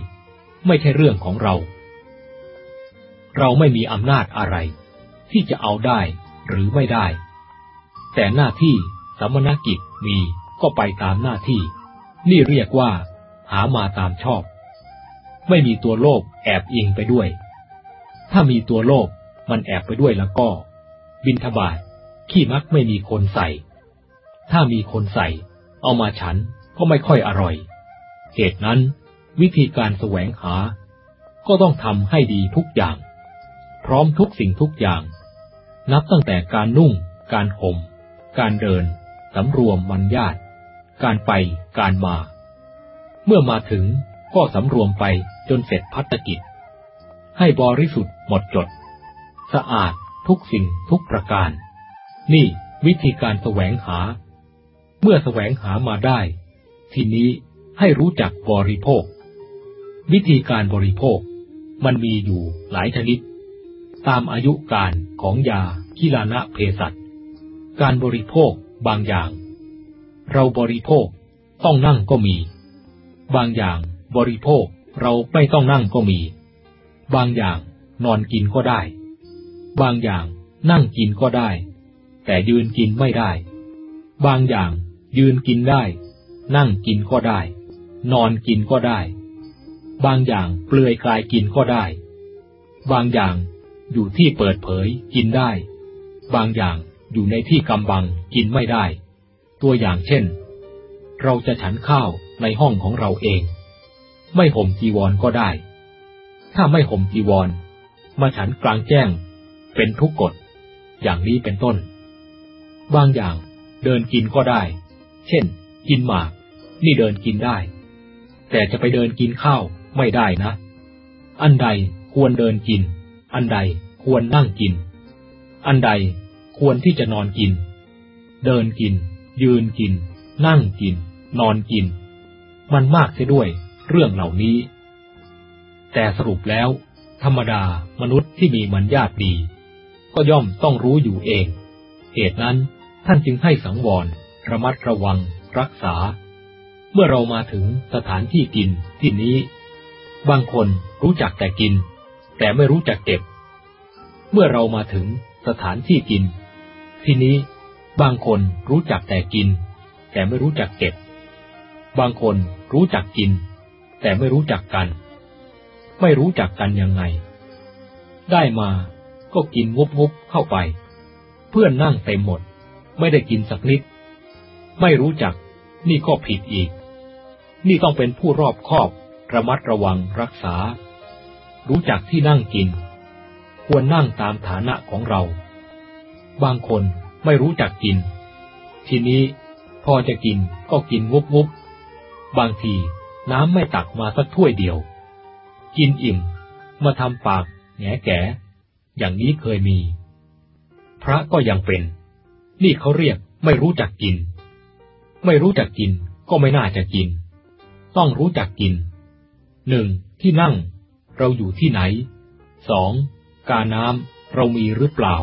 ไม่ใช่เรื่องของเรา เราไม่มีอำนาจอะไร ที่จะเอาได้หรือไม่ได้ แต่หน้าที่สมณกิจมี ก็ไปตามหน้าที่ นี่เรียกว่า หามาตามชอบ ไม่มีตัวโลภแอบอิงไปด้วย ถ้ามีตัวโลภมันแอบไปด้วยแล้วก็ บินทบาทขี้มักไม่มีคนใส่ ถ้ามีคนใส่ เอามาฉันก็ไม่ค่อยอร่อย เหตุนั้น วิธีการแสวงหา ก็ต้องทำให้ดีทุกอย่าง พร้อมทุกสิ่งทุกอย่าง นับตั้งแต่การนุ่ง การห่ม การเดินสำรวมมันญาติ การไปการมา เมื่อมาถึงก็สำรวมไปจนเสร็จพัฒกิจ ให้บริสุทธิ์หมดจด สะอาดทุกสิ่งทุกประการ นี่วิธีการแสวงหา เมื่อแสวงหามาได้ ทีนี้ให้รู้จักบริโภค วิธีการบริโภค มันมีอยู่หลายชนิด ตามอายุการของยาคิลานะเพสัตการบริโภคบางอย่าง เราบริโภค ต้องนั่งก็มี บางอย่างบริโภคเราไม่ต้องนั่งก็มี บางอย่างนอนกินก็ได้ บางอย่างนั่งกินก็ได้ แต่ยืนกินไม่ได้ บางอย่างยืนกินได้ นั่งกินก็ได้ นอนกินก็ได้ บางอย่างเปลือยกายกินก็ได้ บางอย่างอยู่ที่เปิดเผยกินได้ บางอย่างอยู่ในที่กำบังกินไม่ได้ ตัวอย่างเช่น เราจะฉันข้าวในห้องของเราเอง ไม่ห่มจีวรก็ได้ ถ้าไม่ห่มจีวร มาฉันกลางแจ้ง เป็นทุกกฎ อย่างนี้เป็นต้น บางอย่างเดินกินก็ได้ เช่น กินหมาก นี่เดินกินได้ แต่จะไปเดินกินข้าวไม่ได้นะ อันใดควรเดินกิน อันใดควรนั่งกิน อันใดควรที่จะนอนกิน เดินกิน ยืนกิน นั่งกิน นอนกิน มันมากเสียด้วย เรื่องเหล่านี้ แต่สรุปแล้ว ธรรมดามนุษย์ที่มีมันญาติดี ก็ย่อมต้องรู้อยู่เอง เหตุนั้นท่านจึงให้สังวร ระมัดระวัง รักษา เมื่อเรามาถึงสถานที่กินที่นี้ บางคนรู้จักแต่กิน แต่ไม่รู้จักเก็บ เมื่อเรามาถึงสถานที่กิน ที่นี้ บางคนรู้จักแต่กิน แต่ไม่รู้จักเก็บ บางคนรู้จักกิน แต่ไม่รู้จักกัน ไม่รู้จักกันยังไง ได้มาก็กินงบงบเข้าไป เพื่อนนั่งเต็มหมด ไม่ได้กินสักนิด ไม่รู้จัก นี่ก็ผิดอีก นี่ต้องเป็นผู้รอบคอบระมัดระวังรักษา รู้จักที่นั่งกิน ควรนั่งตามฐานะของเรา บางคน ไม่รู้จักกิน ทีนี้พอจะกินก็กินงุบงุบบางทีน้ำไม่ตักมาสักถ้วยเดียว กินอิ่มมาทำปากแงแก่ อย่างนี้เคยมี พระก็ยังเป็น นี่เขาเรียกไม่รู้จักกิน ไม่รู้จักกินก็ไม่น่าจะกิน ต้องรู้จักกินหนึ่งที่นั่ง เราอยู่ที่ไหนสองกาน้ำเรามีหรือเปล่า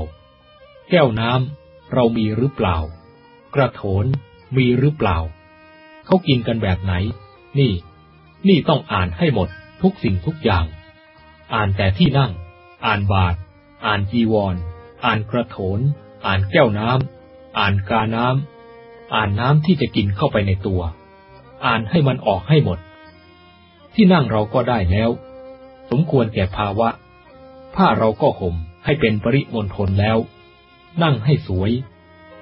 แก้วน้ำ เรามีหรือเปล่า กระโถนมีหรือเปล่า เขากินกันแบบไหน นี่ นี่ต้องอ่านให้หมดทุกสิ่งทุกอย่าง อ่านแต่ที่นั่ง อ่านบาท อ่านจีวรอ่านกระโถน อ่านแก้วน้ำ อ่านกาน้ำ อ่านน้ำที่จะกินเข้าไปในตัว อ่านให้มันออกให้หมด ที่นั่งเราก็ได้แล้ว สมควรแก่ภาวะ ผ้าเราก็ห่มให้เป็นปริมณฑลแล้ว นั่งให้สวย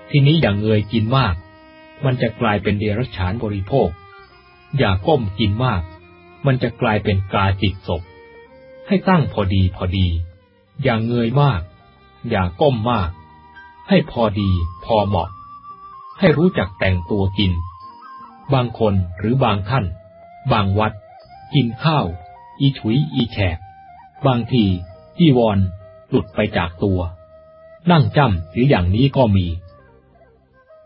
ทีนี้อย่างเงยกินมาก มันจะกลายเป็นเดรัจฉานบริโภค อย่าก้มกินมาก มันจะกลายเป็นกาจิตศพ ให้ตั้งพอดีพอดี อย่าเงยมาก อย่าก้มมาก ให้พอดีพอเหมาะ ให้รู้จักแต่งตัวกิน บางคนหรือบางท่าน บางวัด กินข้าว อีฉุยอีแฉกบางทีจีวรหลุดไปจากตัว นั่งจ้ำหรืออย่างนี้ก็มี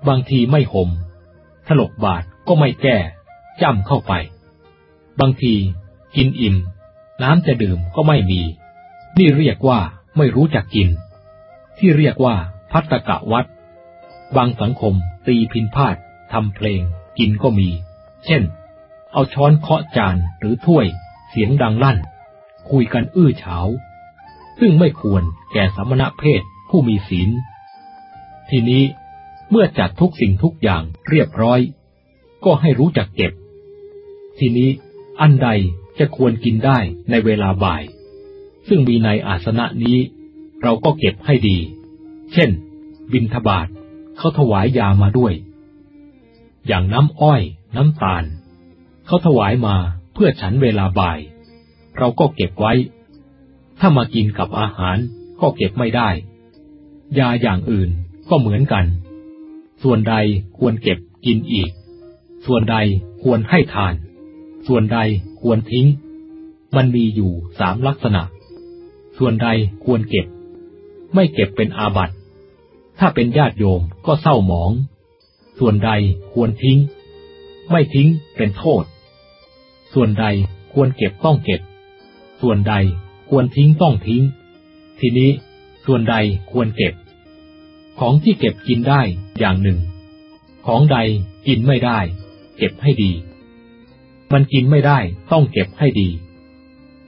บางทีไม่หม่มถลกบาทก็ไม่แก้ จ้ำเข้าไป บางทีกินอิ่ม น้ำจะดื่มก็ไม่มี นี่เรียกว่าไม่รู้จักกิน ที่เรียกว่าพัตกะวัด บางสังคมตีพินพาดทำเพลง กินก็มี เช่น เอาช้อนเคาะจานหรือถ้วย เสียงดังลั่น คุยกันอื้อเฉา ซึ่งไม่ควรแก่สมณะเพศ ผู้มีศีล ทีนี้เมื่อจัดทุกสิ่งทุกอย่างเรียบร้อย ก็ให้รู้จักเก็บ ทีนี้อันใดจะควรกินได้ในเวลาบ่าย ซึ่งมีในอาสนะนี้ เราก็เก็บให้ดี เช่น บินทบาทเขาถวายยามาด้วย อย่างน้ำอ้อย น้ำตาล เขาถวายมาเพื่อฉันเวลาบ่าย เราก็เก็บไว้ ถ้ามากินกับอาหารก็เก็บไม่ได้ ยาอย่างอื่นก็เหมือนกัน ส่วนใดควรเก็บกินอีก ส่วนใดควรให้ทาน ส่วนใดควรทิ้ง มันมีอยู่สามลักษณะ ส่วนใดควรเก็บ ไม่เก็บเป็นอาบัติ ถ้าเป็นญาติโยมก็เศร้าหมอง ส่วนใดควรทิ้ง ไม่ทิ้งเป็นโทษ ส่วนใดควรเก็บต้องเก็บ ส่วนใดควรทิ้งต้องทิ้ง ทีนี้ส่วนใดควรเก็บ ของที่เก็บกินได้อย่างหนึ่ง ของใดกินไม่ได้ เก็บให้ดี มันกินไม่ได้ต้องเก็บให้ดี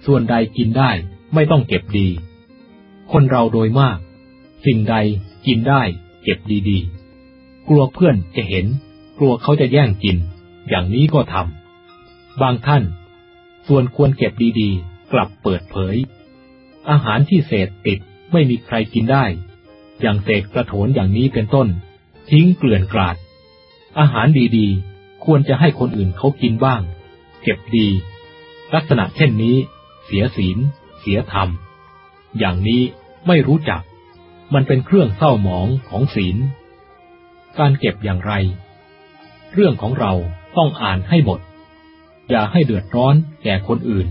ส่วนใดกินได้ไม่ต้องเก็บดี คนเราโดยมาก สิ่งใดกินได้ เก็บดีๆ กลัวเพื่อนจะเห็น กลัวเขาจะแย่งกิน อย่างนี้ก็ทำบางท่าน ส่วนควรเก็บดีๆ กลับเปิดเผย อาหารที่เศษติดไม่มีใครกินได้ อย่างเศษกระโถนอย่างนี้เป็นต้น ทิ้งเกลื่อนกลาด อาหารดีๆ ควรจะให้คนอื่นเขากินบ้าง เก็บดี ลักษณะเช่นนี้ เสียศีล เสียธรรม อย่างนี้ไม่รู้จัก มันเป็นเครื่องเศร้าหมองของศีล การเก็บอย่างไร เรื่องของเราต้องอ่านให้หมด อย่าให้เดือดร้อนแก่คนอื่น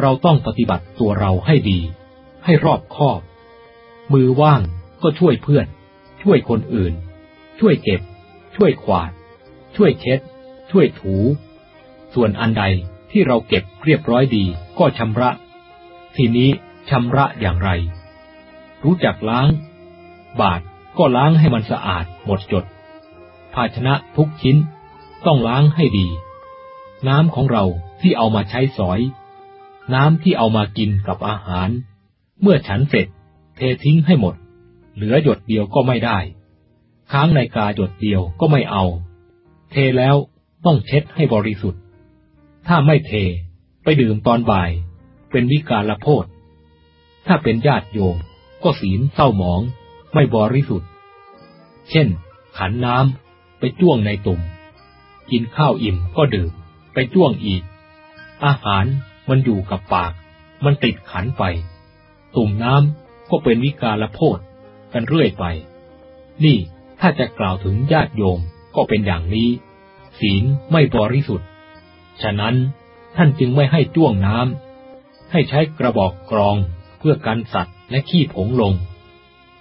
เราต้องปฏิบัติตัวเราให้ดี ให้รอบคอบ มือว่าง ก็ช่วยเพื่อน ช่วยคนอื่น ช่วยเก็บ ช่วยขวาด ช่วยเช็ด ช่วยถู ส่วนอันใดที่เราเก็บเรียบร้อยดีก็ชำระ ทีนี้ชำระอย่างไร รู้จักล้าง บาทก็ล้างให้มันสะอาดหมดจด ภาชนะทุกชิ้นต้องล้างให้ดี น้ำของเราที่เอามาใช้สอย น้ำที่เอามากินกับอาหาร เมื่อฉันเสร็จ เททิ้งให้หมด เหลือหยดเดียวก็ไม่ได้ ค้างในกาหยดเดียวก็ไม่เอา เทแล้วต้องเช็ดให้บริสุทธิ์ ถ้าไม่เทไปดื่มตอนบ่าย เป็นวิกาลโพธถ้าเป็นญาติโยมก็ศีลเศร้าหมอง ไม่บริสุทธิ์ เช่น ขันน้ำไปจ้วงในตุ่ม กินข้าวอิ่มก็ดื่ม ไปจ้วงอีก อาหารมันอยู่กับปาก มันติดขันไป ตุ่มน้ำก็เป็นวิกาลโพธ กันเรื่อยไป นี่ถ้าจะกล่าวถึงญาติโยมก็เป็นอย่างนี้ ศีลไม่บริสุทธิ์ ฉะนั้นท่านจึงไม่ให้จ้วงน้ำให้ใช้กระบอกกรองเพื่อกันสัตว์และขี้ผงลง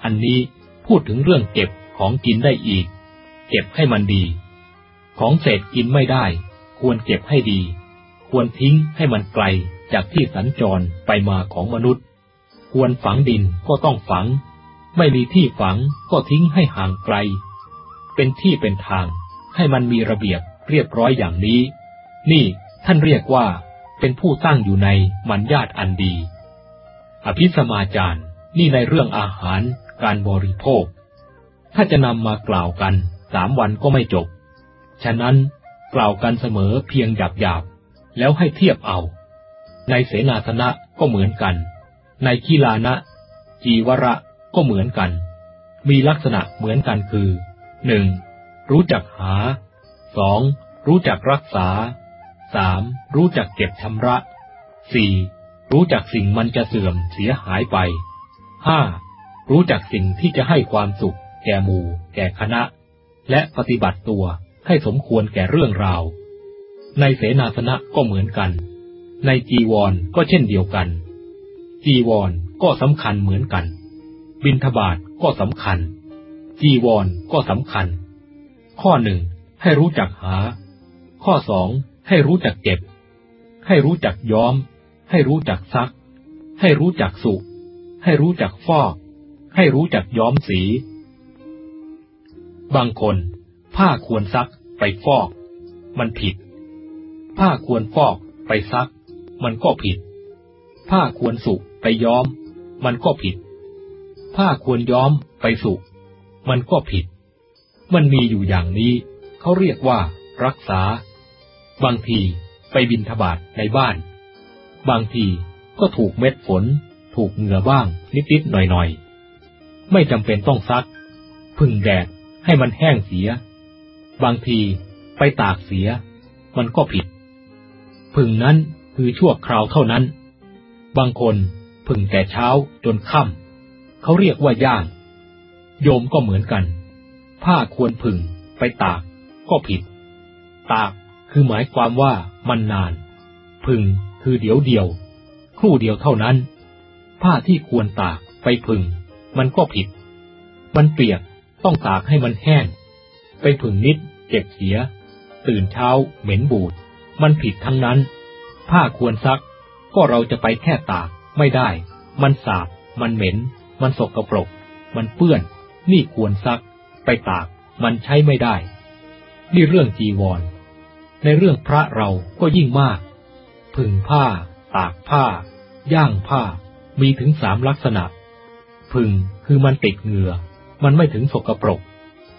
อันนี้พูดถึงเรื่องเก็บของกินได้อีก เก็บให้มันดี ของเศษกินไม่ได้ ควรเก็บให้ดี ควรทิ้งให้มันไกลจากที่สัญจรไปมาของมนุษย์ ควรฝังดินก็ต้องฝัง ไม่มีที่ฝังก็ทิ้งให้ห่างไกล เป็นที่เป็นทาง ให้มันมีระเบียบเรียบร้อยอย่างนี้ นี่ท่านเรียกว่า เป็นผู้ตั้งอยู่ในมัญญาตอันดี อภิสมาจาร์นี่ในเรื่องอาหารการบริโภค ถ้าจะนำมากล่าวกันสามวันก็ไม่จบ ฉะนั้นกล่าวกันเสมอเพียงหยาบหยาบแล้วให้เทียบเอา ในเสนาสนะก็เหมือนกัน ในกีลานะ จีวระ ก็เหมือนกัน มีลักษณะเหมือนกันคือหนึ่งรู้จักหาสองรู้จักรักษาสามรู้จักเก็บชำระสี่รู้จักสิ่งมันจะเสื่อมเสียหายไปห้ารู้จักสิ่งที่จะให้ความสุข แก่หมู่ แก่คณะ และปฏิบัติตัวให้สมควรแก่เรื่องราว ในเสนาสนะก็เหมือนกัน ในจีวรก็เช่นเดียวกัน จีวรก็สำคัญเหมือนกัน บิณฑบาตก็สำคัญ จีวรก็สำคัญ ข้อหนึ่งให้รู้จักหา ข้อสองให้รู้จักเก็บ ให้รู้จักย้อม ให้รู้จักซัก ให้รู้จักสุกให้รู้จักฟอก ให้รู้จักย้อมสี บางคน ผ้าควรซักไปฟอก มันผิด ผ้าควรฟอกไปซัก มันก็ผิด ผ้าควรสุกไปย้อม มันก็ผิด ผ้าควรย้อมไปสุกมันก็ผิด มันมีอยู่อย่างนี้ เขาเรียกว่ารักษา บางทีไปบินทบาทในบ้าน บางทีก็ถูกเม็ดฝน ถูกเหงื่อบ้างนิดๆหน่อยๆ ไม่จำเป็นต้องซัก พึ่งแดดให้มันแห้งเสีย บางทีไปตากเสีย มันก็ผิด พึ่งนั้นคือชั่วคราวเท่านั้น บางคนพึ่งแต่เช้าจนค่ำ เขาเรียกว่าย่าง โยมก็เหมือนกัน ผ้าควรพึงไปตากก็ผิด ตากคือหมายความว่ามันนาน พึงคือเดี๋ยวเดียว ครู่เดียวเท่านั้น ผ้าที่ควรตากไปพึงมันก็ผิด มันเปียกต้องตากให้มันแห้ง ไปผึ่งนิดเจ็บเสีย ตื่นเช้าเหม็นบูด มันผิดทั้งนั้น ผ้าควรซักก็เราจะไปแค่ตากไม่ได้ มันสาบ มันเหม็น มันสกปรก มันเปื้อน นี่ควรซัก ไปตาก มันใช้ไม่ได้ นี่เรื่องจีวร ในเรื่องพระเราก็ยิ่งมากผึ่งผ้า ตากผ้า ย่างผ้า มีถึงสามลักษณะผึ่งคือมันติดเหงื่อ มันไม่ถึงสกปรก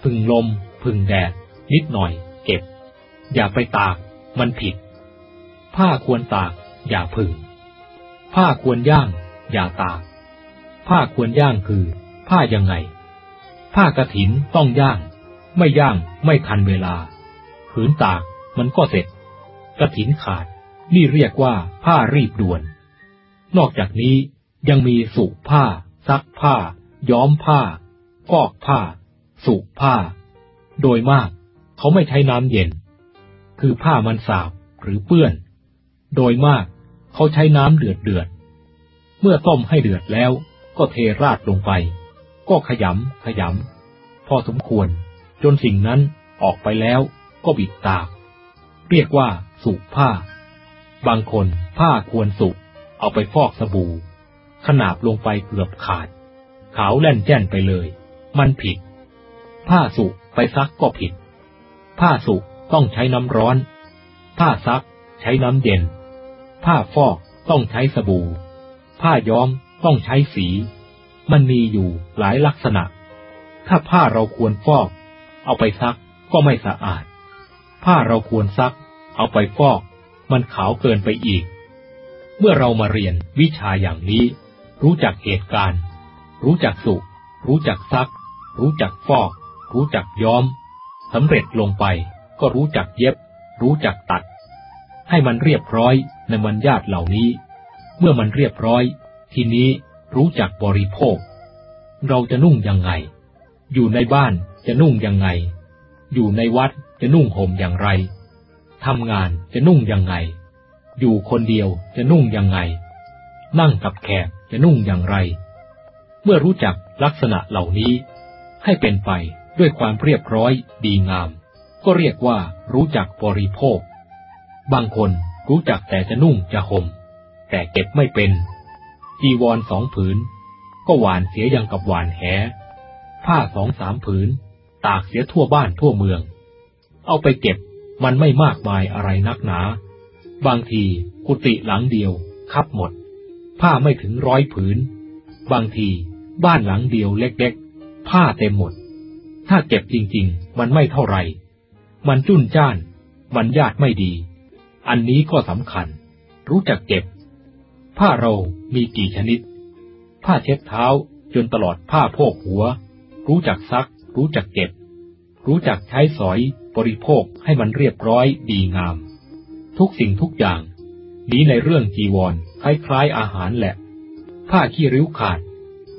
พึ่งลม พึ่งแดด นิดหน่อย เก็บ อย่าไปตาก มันผิด ผ้าควรตาก อย่าพึ่งผ้าควรย่าง อย่าตาก ผ้าควรย่างคือ ผ้ายังไง ผ้ากระถินต้องย่าง ไม่ย่างไม่ทันเวลาผืนตากมันก็เสร็จ กระถินขาด นี่เรียกว่าผ้ารีบด่วน นอกจากนี้ยังมีสุผ้า ซักผ้า ย้อมผ้าฟอกผ้า สุผ้า โดยมากเขาไม่ใช้น้ำเย็น คือผ้ามันสาบหรือเปื้อน โดยมากเขาใช้น้ำเดือดเดือด เมื่อต้มให้เดือดแล้ว ก็เทราดลงไป ก็ขยำขยำพอสมควร จนสิ่งนั้นออกไปแล้วก็บิดตาก เรียกว่าสุผ้า บางคนผ้าควรสุเอาไปฟอกสบู่ ขนาบลงไปเกือบขาด ขาวแล่นแจ้นไปเลย มันผิด ผ้าสุไปซักก็ผิด ผ้าสุต้องใช้น้ำร้อน ผ้าซักใช้น้ำเย็น ผ้าฟอกต้องใช้สบู่ ผ้าย้อม ต้องใช้สี มันมีอยู่หลายลักษณะ ถ้าผ้าเราควรฟอก เอาไปซักก็ไม่สะอาด ผ้าเราควรซัก เอาไปฟอก มันขาวเกินไปอีก เมื่อเรามาเรียนวิชาอย่างนี้ รู้จักเหตุการณ์ รู้จักสุรู้จักซัก รู้จักฟอก รู้จักย้อมสำเร็จลงไปก็รู้จักเย็บ รู้จักตัด ให้มันเรียบร้อยในมันญาติเหล่านี้ เมื่อมันเรียบร้อย ทีนี้รู้จักบริโภค เราจะนุ่งยังไง อยู่ในบ้านจะนุ่งยังไง อยู่ในวัดจะนุ่งห่มอย่างไรทำงานจะนุ่งยังไง อยู่คนเดียวจะนุ่งยังไง นั่งกับแขกจะนุ่งอย่างไร เมื่อรู้จักลักษณะเหล่านี้ ให้เป็นไปด้วยความเรียบร้อยดีงาม ก็เรียกว่ารู้จักบริโภค บางคนรู้จักแต่จะนุ่งจะห่ม แต่เก็บไม่เป็น จีวรสองผืน ก็หวานเสียยังกับหวานแห ผ้าสองสามผืน ตากเสียทั่วบ้านทั่วเมือง เอาไปเก็บมันไม่มากมายอะไรนักหนา บางทีกุฏิหลังเดียวคับหมด ผ้าไม่ถึงร้อยผืน บางทีบ้านหลังเดียวเล็กๆ ผ้าเต็มหมด ถ้าเก็บจริงๆ มันไม่เท่าไรมันจุ้นจ้าน มันญาติไม่ดี อันนี้ก็สำคัญ รู้จักเก็บ ผ้าเรามีกี่ชนิด ผ้าเช็ดเท้าจนตลอดผ้าโพกหัว รู้จักซัก รู้จักเก็บ รู้จักใช้สอยบริโภคให้มันเรียบร้อยดีงาม ทุกสิ่งทุกอย่าง นี้ในเรื่องจีวรคล้ายๆอาหารแหละ ผ้าขี้ริ้วขาด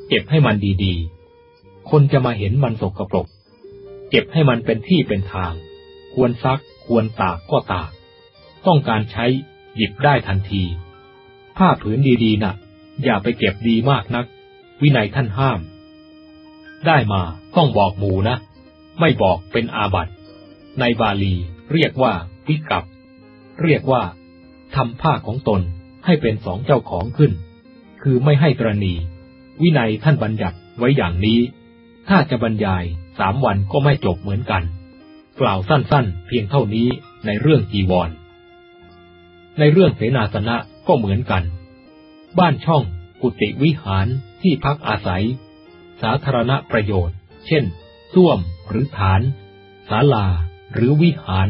เก็บให้มันดีๆ คนจะมาเห็นมันสกรปรก เก็บให้มันเป็นที่เป็นทาง ควรซัก ควรตากก็ตาก ต้องการใช้หยิบได้ทันที ผ้าผืนดีๆนะ่ะ อย่าไปเก็บดีมากนัก วินัยท่านห้าม ได้มาต้องบอกหมูนะ ไม่บอกเป็นอาบัติในบาลีเรียกว่าวิกับเรียกว่าทำผ้าของตนให้เป็นสองเจ้าของขึ้น คือไม่ให้ตรณี วินัยท่านบัญญัติไว้อย่างนี้ ถ้าจะบรรยายสามวันก็ไม่จบเหมือนกัน กล่าวสั้นๆ เพียงเท่านี้ในเรื่องจีวร ในเรื่องเสนาสนะ ก็เหมือนกัน บ้านช่อง กุฏิวิหารที่พักอาศัย สาธารณประโยชน์ เช่นส้วมหรือฐานศาลาหรือวิหาร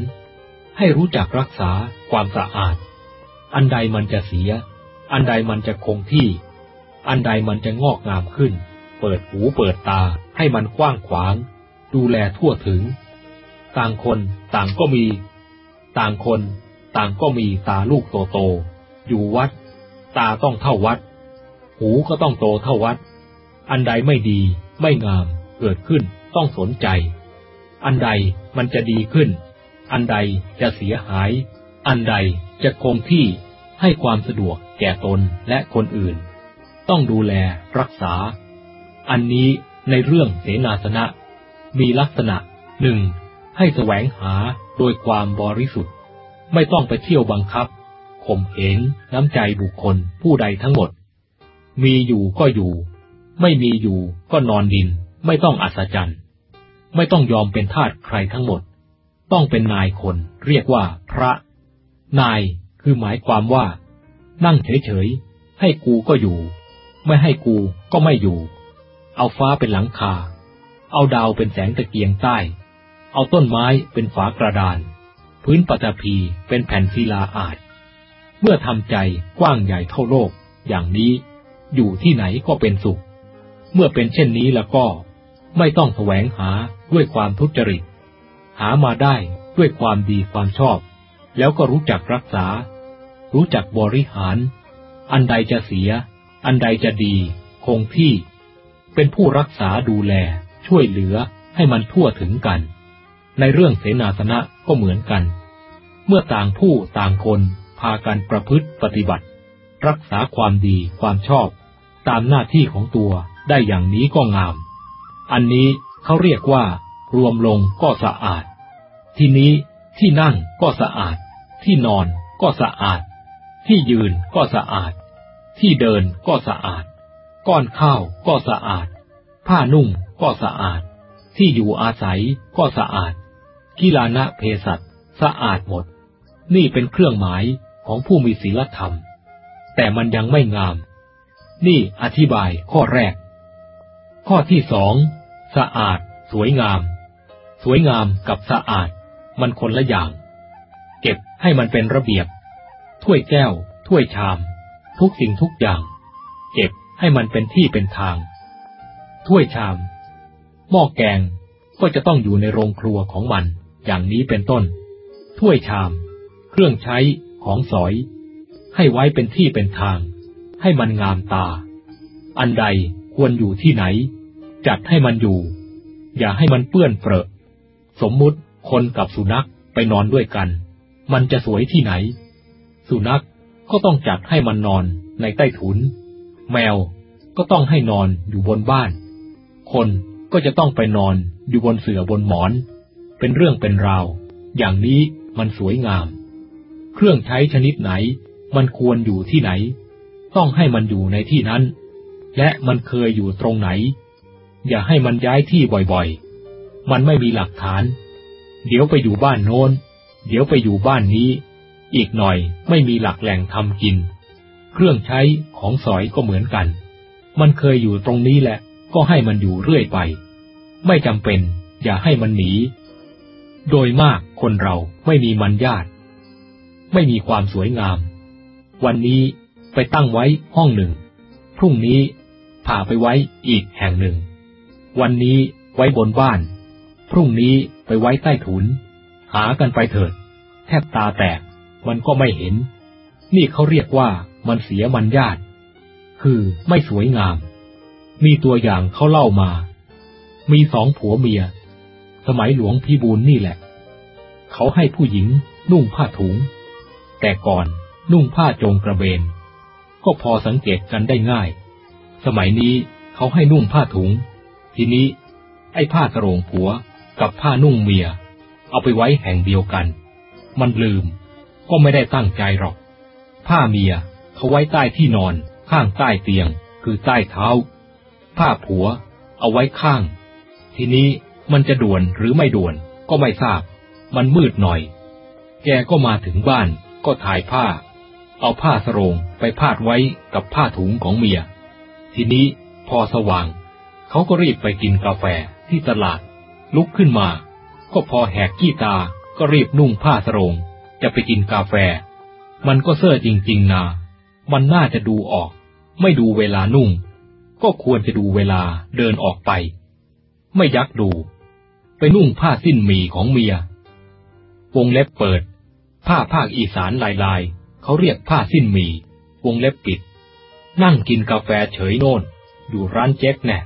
ให้รู้จักรักษาความสะอาด อันใดมันจะเสีย อันใดมันจะคงที่ อันใดมันจะงอกงามขึ้น เปิดหูเปิดตาให้มันกว้างขวาง ดูแลทั่วถึง ต่างคนต่างก็มี ต่างคนต่างก็มีตาลูกโตโต อยู่วัด ตาต้องเท่าวัด หูก็ต้องโตเท่าวัด อันใดไม่ดีไม่งามเกิดขึ้นต้องสนใจ อันใดมันจะดีขึ้น อันใดจะเสียหาย อันใดจะคงที่ให้ความสะดวกแก่ตนและคนอื่น ต้องดูแลรักษา อันนี้ในเรื่องเสนาสนะ มีลักษณะหนึ่งให้แสวงหาโดยความบริสุทธิ์ ไม่ต้องไปเที่ยวบังคับ ข่มเหงน้ำใจบุคคลผู้ใดทั้งหมด มีอยู่ก็อยู่ ไม่มีอยู่ก็นอนดิน ไม่ต้องอัศจรรย์ ไม่ต้องยอมเป็นทาสใครทั้งหมด ต้องเป็นนายคนเรียกว่าพระ นายคือหมายความว่า นั่งเฉยๆ ให้กูก็อยู่ ไม่ให้กูก็ไม่อยู่ เอาฟ้าเป็นหลังคา เอาดาวเป็นแสงตะเกียงใต้ เอาต้นไม้เป็นฝากระดาน พื้นปฐพีเป็นแผ่นศิลาอาจ เมื่อทำใจกว้างใหญ่เท่าโลก อย่างนี้อยู่ที่ไหนก็เป็นสุข เมื่อเป็นเช่นนี้แล้วก็ไม่ต้องแสวงหาด้วยความทุจริต หามาได้ด้วยความดีความชอบ แล้วก็รู้จักรักษา รู้จักบริหาร อันใดจะเสีย อันใดจะดี คงที่ เป็นผู้รักษาดูแล ช่วยเหลือให้มันทั่วถึงกัน ในเรื่องเสนาสนะก็เหมือนกัน เมื่อต่างผู้ต่างคน พากันประพฤติปฏิบัติ รักษาความดีความชอบ ตามหน้าที่ของตัวได้อย่างนี้ก็งาม อันนี้เขาเรียกว่า รวมลงก็สะอาด ทีนี้ที่นั่งก็สะอาด ที่นอนก็สะอาด ที่ยืนก็สะอาด ที่เดินก็สะอาด ก้อนข้าวก็สะอาด ผ้านุ่งก็สะอาด ที่อยู่อาศัยก็สะอาดกีฬานะเพสัตสะอาดหมด นี่เป็นเครื่องหมาย ของผู้มีศีลธรรม แต่มันยังไม่งาม นี่อธิบายข้อแรก ข้อที่สองสะอาด สวยงาม สวยงามกับสะอาด มันคนละอย่าง เก็บให้มันเป็นระเบียบ ถ้วยแก้ว ถ้วยชาม ทุกสิ่งทุกอย่าง เก็บให้มันเป็นที่เป็นทาง ถ้วยชาม หม้อแกงก็จะต้องอยู่ในโรงครัวของมัน อย่างนี้เป็นต้น ถ้วยชาม เครื่องใช้ ของสอย ให้ไว้เป็นที่เป็นทาง ให้มันงามตา อันใดควรอยู่ที่ไหน จัดให้มันอยู่ อย่าให้มันเปื้อนเปรอะ สมมุติคนกับสุนัขไปนอนด้วยกัน มันจะสวยที่ไหน สุนัขก็ต้องจัดให้มันนอนในใต้ถุน แมวก็ต้องให้นอนอยู่บนบ้าน คนก็จะต้องไปนอนอยู่บนเสื่อบนหมอน เป็นเรื่องเป็นราว อย่างนี้มันสวยงาม เครื่องใช้ชนิดไหน มันควรอยู่ที่ไหน ต้องให้มันอยู่ในที่นั้น และมันเคยอยู่ตรงไหน อย่าให้มันย้ายที่บ่อยๆ มันไม่มีหลักฐาน เดี๋ยวไปอยู่บ้านโน้น เดี๋ยวไปอยู่บ้านนี้ อีกหน่อยไม่มีหลักแหล่งทำกิน เครื่องใช้ของสอยก็เหมือนกัน มันเคยอยู่ตรงนี้แหละ ก็ให้มันอยู่เรื่อยไป ไม่จำเป็น อย่าให้มันหนี โดยมากคนเราไม่มีมันญาติ ไม่มีความสวยงาม วันนี้ไปตั้งไว้ห้องหนึ่ง พรุ่งนี้พาไปไว้อีกแห่งหนึ่ง วันนี้ไว้บนบ้าน พรุ่งนี้ไปไว้ใต้ถุน หากันไปเถิด แทบตาแตก มันก็ไม่เห็น นี่เขาเรียกว่ามันเสียมันญาติ คือไม่สวยงาม มีตัวอย่างเขาเล่ามา มีสองผัวเมีย สมัยหลวงพี่บูลนี่แหละ เขาให้ผู้หญิงนุ่งผ้าถุง แต่ก่อนนุ่งผ้าโจงกระเบน ก็พอสังเกตกันได้ง่าย สมัยนี้เขาให้นุ่งผ้าถุง ทีนี้ ไอ้ผ้ากระโรงผัวกับผ้านุ่งเมีย เอาไปไว้แห่งเดียวกัน มันลืม ก็ไม่ได้ตั้งใจหรอก ผ้าเมียเขาไว้ใต้ที่นอนข้างใต้เตียง คือใต้เท้า ผ้าผัว เอาไว้ข้าง ทีนี้มันจะด่วนหรือไม่ด่วนก็ไม่ทราบ มันมืดหน่อย แกก็มาถึงบ้าน ก็ถ่ายผ้า เอาผ้าสรงไปพาดไว้กับผ้าถุงของเมีย ทีนี้พอสว่าง เขาก็รีบไปกินกาแฟที่ตลาด ลุกขึ้นมา ก็พอแหกขี้ตาก็รีบนุ่งผ้าสรง จะไปกินกาแฟ มันก็เซ่อจริง ๆนามันน่าจะดูออก ไม่ดูเวลานุ่ง ก็ควรจะดูเวลาเดินออกไป ไม่ยักดู ไปนุ่งผ้าสิ้นหมีของเมียวงเล็บเปิด ผ้าภาคอีสานลายลายเขาเรียกผ้าสิ้นมี วงเล็บปิด นั่งกินกาแฟเฉยโน่น อยู่ร้านเจ๊กแน่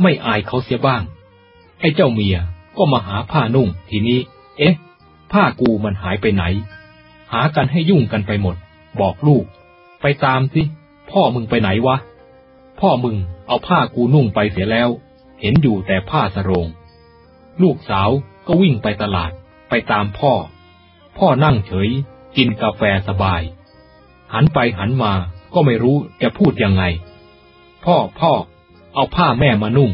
ไม่อายเขาเสียบ้าง ไอ้เจ้าเมียก็มาหาผ้านุ่งทีนี้ เอ๊ะ ผ้ากูมันหายไปไหน หากันให้ยุ่งกันไปหมด บอกลูก ไปตามสิ พ่อมึงไปไหนวะ พ่อมึงเอาผ้ากูนุ่งไปเสียแล้ว เห็นอยู่แต่ผ้าสรง ลูกสาวก็วิ่งไปตลาด ไปตามพ่อ พ่อนั่งเฉย กินกาแฟสบาย หันไปหันมาก็ไม่รู้จะพูดยังไง พ่อพ่อ เอาผ้าแม่มานุ่ง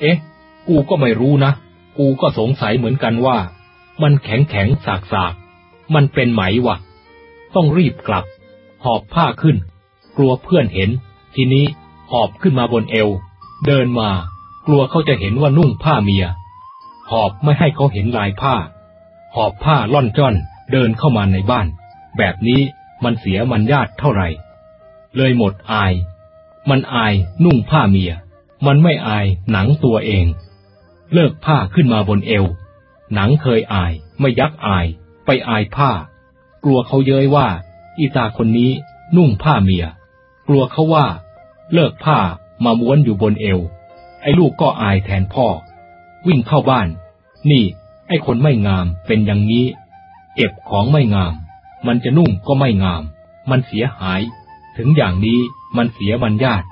เอ๊ะ กูก็ไม่รู้นะ กูก็สงสัยเหมือนกันว่า มันแข็งแข็งสากสากมันเป็นไหมวะ ต้องรีบกลับ หอบผ้าขึ้น กลัวเพื่อนเห็น ทีนี้หอบขึ้นมาบนเอว เดินมา กลัวเขาจะเห็นว่านุ่งผ้าเมีย หอบไม่ให้เขาเห็นลายผ้า หอบผ้าล่อนจ้อนเดินเข้ามาในบ้าน แบบนี้มันเสียมันญาติเท่าไหร่ เลยหมดอาย มันอายนุ่งผ้าเมีย มันไม่อายหนังตัวเอง เลิกผ้าขึ้นมาบนเอว หนังเคยอายไม่ยักอาย ไปอายผ้า กลัวเขาเย้ยว่า อีตาคนนี้นุ่งผ้าเมีย กลัวเขาว่า เลิกผ้ามาม้วนอยู่บนเอว ไอ้ลูกก็อายแทนพ่อ วิ่งเข้าบ้าน นี่ ไอ้คนไม่งามเป็นอย่างนี้ เก็บของไม่งาม มันจะนุ่งก็ไม่งาม มันเสียหาย ถึงอย่างนี้มันเสียมันญาติ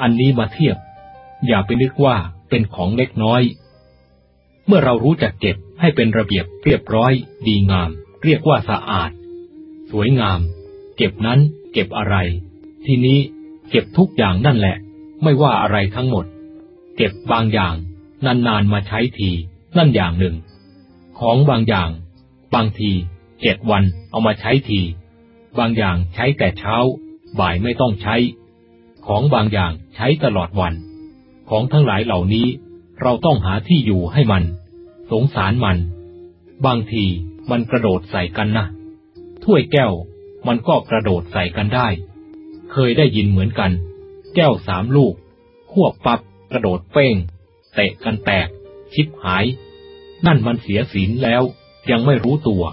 อันนี้มาเทียบ อย่าไปนึกว่าเป็นของเล็กน้อย เมื่อเรารู้จักเก็บให้เป็นระเบียบเรียบร้อย ดีงาม เรียกว่าสะอาด สวยงาม เก็บนั้นเก็บอะไร ทีนี้เก็บทุกอย่างนั่นแหละ ไม่ว่าอะไรทั้งหมด เก็บบางอย่าง นานๆมาใช้ที นั่นอย่างหนึ่ง ของบางอย่าง บางทีเจ็ดวันเอามาใช้ที บางอย่างใช้แต่เช้า บ่ายไม่ต้องใช้ ของบางอย่างใช้ตลอดวัน ของทั้งหลายเหล่านี้เราต้องหาที่อยู่ให้มัน สงสารมัน บางทีมันกระโดดใส่กันนะถ้วยแก้วมันก็กระโดดใส่กันได้ เคยได้ยินเหมือนกัน แก้วสามลูก ควบปับกระโดดเป้ง เตะกันแตก ชิบหาย นั่นมันเสียศีลแล้วยังไม่รู้ตัว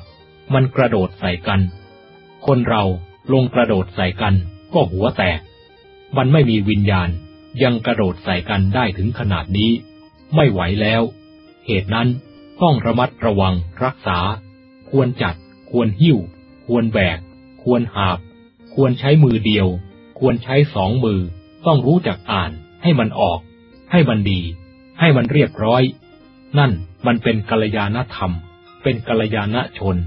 มันกระโดดใส่กัน คนเราลงกระโดดใส่กันก็หัวแตก มันไม่มีวิญญาณยังกระโดดใส่กันได้ถึงขนาดนี้ ไม่ไหวแล้ว เหตุนั้นต้องระมัดระวังรักษา ควรจัด ควรหิ้ว ควรแบก ควรหาบ ควรใช้มือเดียว ควรใช้สองมือ ต้องรู้จักอ่านให้มันออก ให้มันดี ให้มันเรียบร้อย นั่น มันเป็นกัลยาณธรรม เป็นกัลยาณชน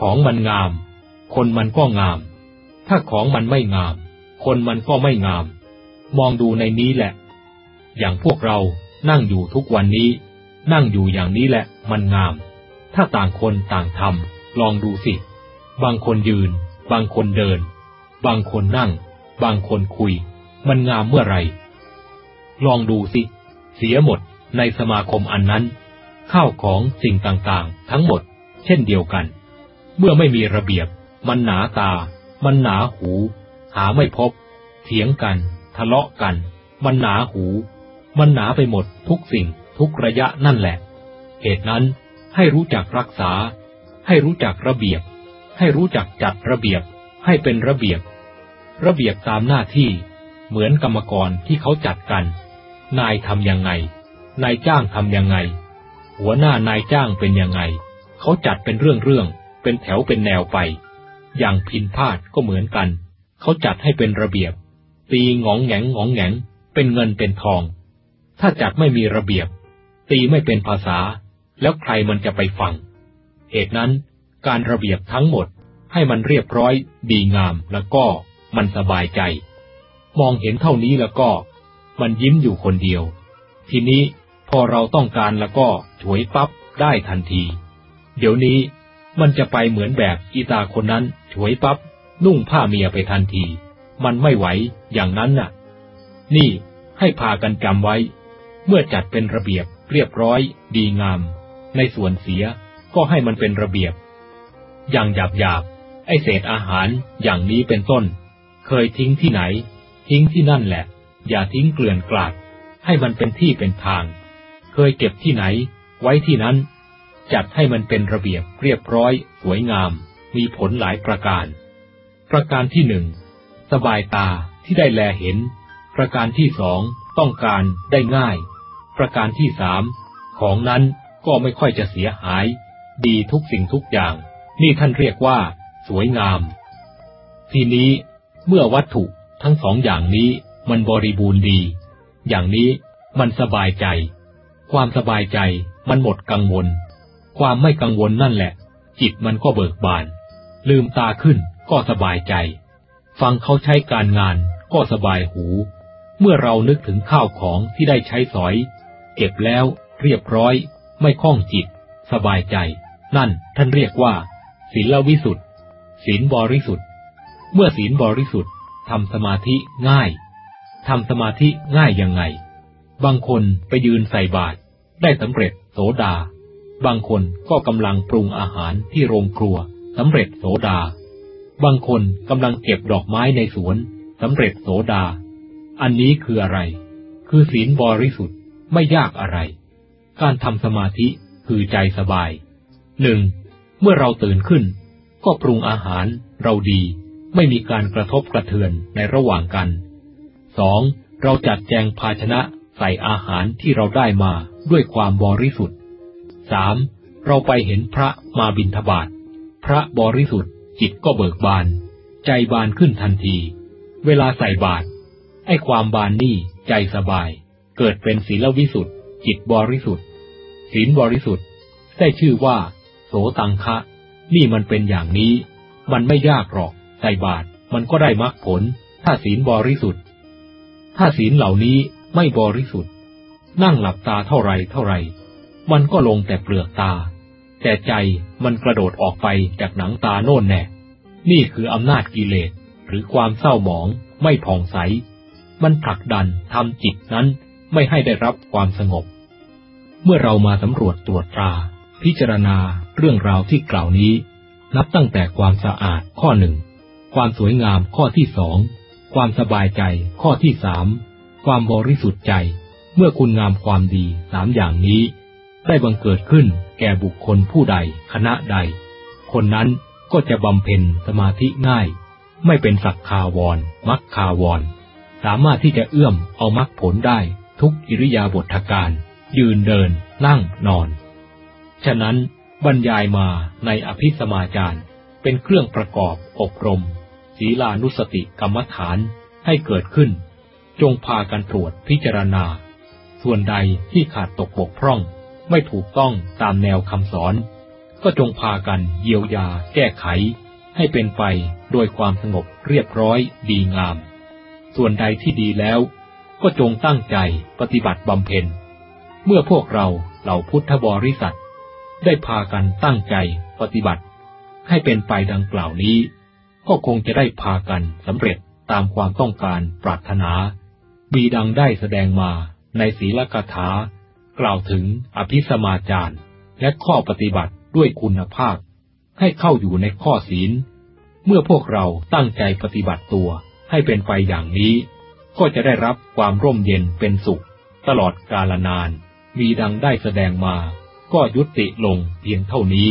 ของมันงาม คนมันก็งาม ถ้าของมันไม่งาม คนมันก็ไม่งาม มองดูในนี้แหละ อย่างพวกเรานั่งอยู่ทุกวันนี้ นั่งอยู่อย่างนี้แหละมันงาม ถ้าต่างคนต่างทำลองดูสิ บางคนยืน บางคนเดิน บางคนนั่ง บางคนคุย มันงามเมื่อไร ลองดูสิ เสียหมดในสมาคมอันนั้น ข้าวของสิ่งต่างๆ ทั้งหมด เช่นเดียวกัน เมื่อไม่มีระเบียบ มันหนาตา มันหนาหู หาไม่พบ เถียงกัน ทะเลาะกัน มันหนาหู มันหนาไปหมดทุกสิ่งทุกระยะนั่นแหละ เหตุนั้นให้รู้จักรักษา ให้รู้จักระเบียบ ให้รู้จักจัดระเบียบ ให้เป็นระเบียบ ระเบียบตามหน้าที่ เหมือนกรรมกรที่เขาจัดกัน นายทำยังไง นายจ้างทำยังไง หัวหน้านายจ้างเป็นยังไง เขาจัดเป็นเรื่องๆเป็นแถวเป็นแนวไป อย่างพินพาดก็เหมือนกัน เขาจัดให้เป็นระเบียบ ตีงองแงงงองแงงเป็นเงินเป็นทอง ถ้าจัดไม่มีระเบียบ ตีไม่เป็นภาษา แล้วใครมันจะไปฟัง เหตุนั้นการระเบียบทั้งหมดให้มันเรียบร้อย ดีงามแล้วก็มันสบายใจ มองเห็นเท่านี้แล้วก็ มันยิ้มอยู่คนเดียว ทีนี้ พอเราต้องการแล้วก็ฉวยปั๊บได้ทันที เดี๋ยวนี้มันจะไปเหมือนแบบอีตาคนนั้นฉวยปับ๊บนุ่งผ้าเมียไปทันที มันไม่ไหวอย่างนั้นน่ะ นี่ให้พากันจำไว้ เมื่อจัดเป็นระเบียบเรียบร้อย ดีงาม ในส่วนเสียก็ให้มันเป็นระเบียบ อย่างหยาบหยาบไอเศษอาหารอย่างนี้เป็นต้น เคยทิ้งที่ไหน ทิ้งที่นั่นแหละ อย่าทิ้งเกลื่อนกลาด ให้มันเป็นที่เป็นทาง เคยเก็บที่ไหน ไว้ที่นั้น จัดให้มันเป็นระเบียบเรียบร้อย สวยงาม มีผลหลายประการ ประการที่หนึ่งสบายตาที่ได้แลเห็น ประการที่สองต้องการได้ง่าย ประการที่สามของนั้นก็ไม่ค่อยจะเสียหาย ดีทุกสิ่งทุกอย่าง นี่ท่านเรียกว่า สวยงาม ทีนี้เมื่อวัตถุทั้งสองอย่างนี้มันบริบูรณ์ดี อย่างนี้มันสบายใจ ความสบายใจมันหมดกังวล ความไม่กังวลนั่นแหละ จิตมันก็เบิกบาน ลืมตาขึ้นก็สบายใจ ฟังเขาใช้การงานก็สบายหู เมื่อเรานึกถึงข้าวของที่ได้ใช้สอย เก็บแล้วเรียบร้อย ไม่คล้องจิต สบายใจ นั่นท่านเรียกว่าศีลวิสุทธิ์ศีลบริสุทธิ์ เมื่อศีลบริสุทธิ์ทำสมาธิง่ายทำสมาธิง่ายยังไง บางคนไปยืนใส่บาตร ได้สำเร็จโสดา บางคนก็กำลังปรุงอาหารที่โรงครัวสำเร็จโสดา บางคนกำลังเก็บดอกไม้ในสวนสำเร็จโสดา อันนี้คืออะไร คือศีลบริสุทธิ์ไม่ยากอะไร การทำสมาธิคือใจสบายหนึ่งเมื่อเราตื่นขึ้น ก็ปรุงอาหารเราดี ไม่มีการกระทบกระเทือนในระหว่างกันสองเราจัดแจงภาชนะ ส่อาหารที่เราได้มาด้วยความบริสุทธิ์สามเราไปเห็นพระมาบิณฑบาตพระบริสุทธิ์จิตก็เบิกบาน ใจบานขึ้นทันที เวลาใส่บาตรไอ้ความบานนี่ใจสบาย เกิดเป็นศีลวิสุทธิ์ จิตบริสุทธิ์ศีลบริสุทธิ์ ได้ชื่อว่า โสตังคะ นี่มันเป็นอย่างนี้ มันไม่ยากหรอกใส่บาตรมันก็ได้มรรคผล ถ้าศีลบริสุทธิ์ ถ้าศีลเหล่านี้ ไม่บริสุทธิ์ นั่งหลับตาเท่าไรเท่าไร มันก็ลงแต่เปลือกตา แต่ใจมันกระโดดออกไปจากหนังตาโน่นแน่ นี่คืออำนาจกิเลส หรือความเศร้าหมอง ไม่ผ่องใส มันผลักดันทำจิตนั้นไม่ให้ได้รับความสงบ เมื่อเรามาสำรวจตรวจตรา พิจารณาเรื่องราวที่กล่าวนี้ นับตั้งแต่ความสะอาดข้อหนึ่ง ความสวยงามข้อที่สอง ความสบายใจข้อที่สาม ความบริสุทธิ์ใจ เมื่อคุณงามความดีสามอย่างนี้ ได้บังเกิดขึ้นแก่บุคคลผู้ใดคณะใด คนนั้นก็จะบำเพ็ญสมาธิง่าย ไม่เป็นสักคาวรมักคาวร สามารถที่จะเอื้อมเอามักผลได้ทุกอิริยาบถการ ยืนเดิน นั่งนอน ฉะนั้นบรรยายมาในอภิสมาจารเป็นเครื่องประกอบอบรม ศีลานุสติกรรมฐานให้เกิดขึ้น จงพากันตรวจพิจารณา ส่วนใดที่ขาดตกบกพร่อง ไม่ถูกต้องตามแนวคำสอน ก็จงพากันเยียวยาแก้ไข ให้เป็นไปโดยความสงบเรียบร้อยดีงาม ส่วนใดที่ดีแล้ว ก็จงตั้งใจปฏิบัติบำเพ็ญ เมื่อพวกเราเหล่าพุทธบริษัท ได้พากันตั้งใจปฏิบัติ ให้เป็นไปดังกล่าวนี้ ก็คงจะได้พากันสำเร็จตามความต้องการปรารถนา มีดังได้แสดงมาในศีลกถากล่าวถึงอภิสมาจารและข้อปฏิบัติด้วยคุณภาพ ให้เข้าอยู่ในข้อศีล เมื่อพวกเราตั้งใจปฏิบัติตัวให้เป็นไปอย่างนี้ ก็จะได้รับความร่มเย็นเป็นสุข ตลอดกาลนาน มีดังได้แสดงมา ก็ยุติลงเพียงเท่านี้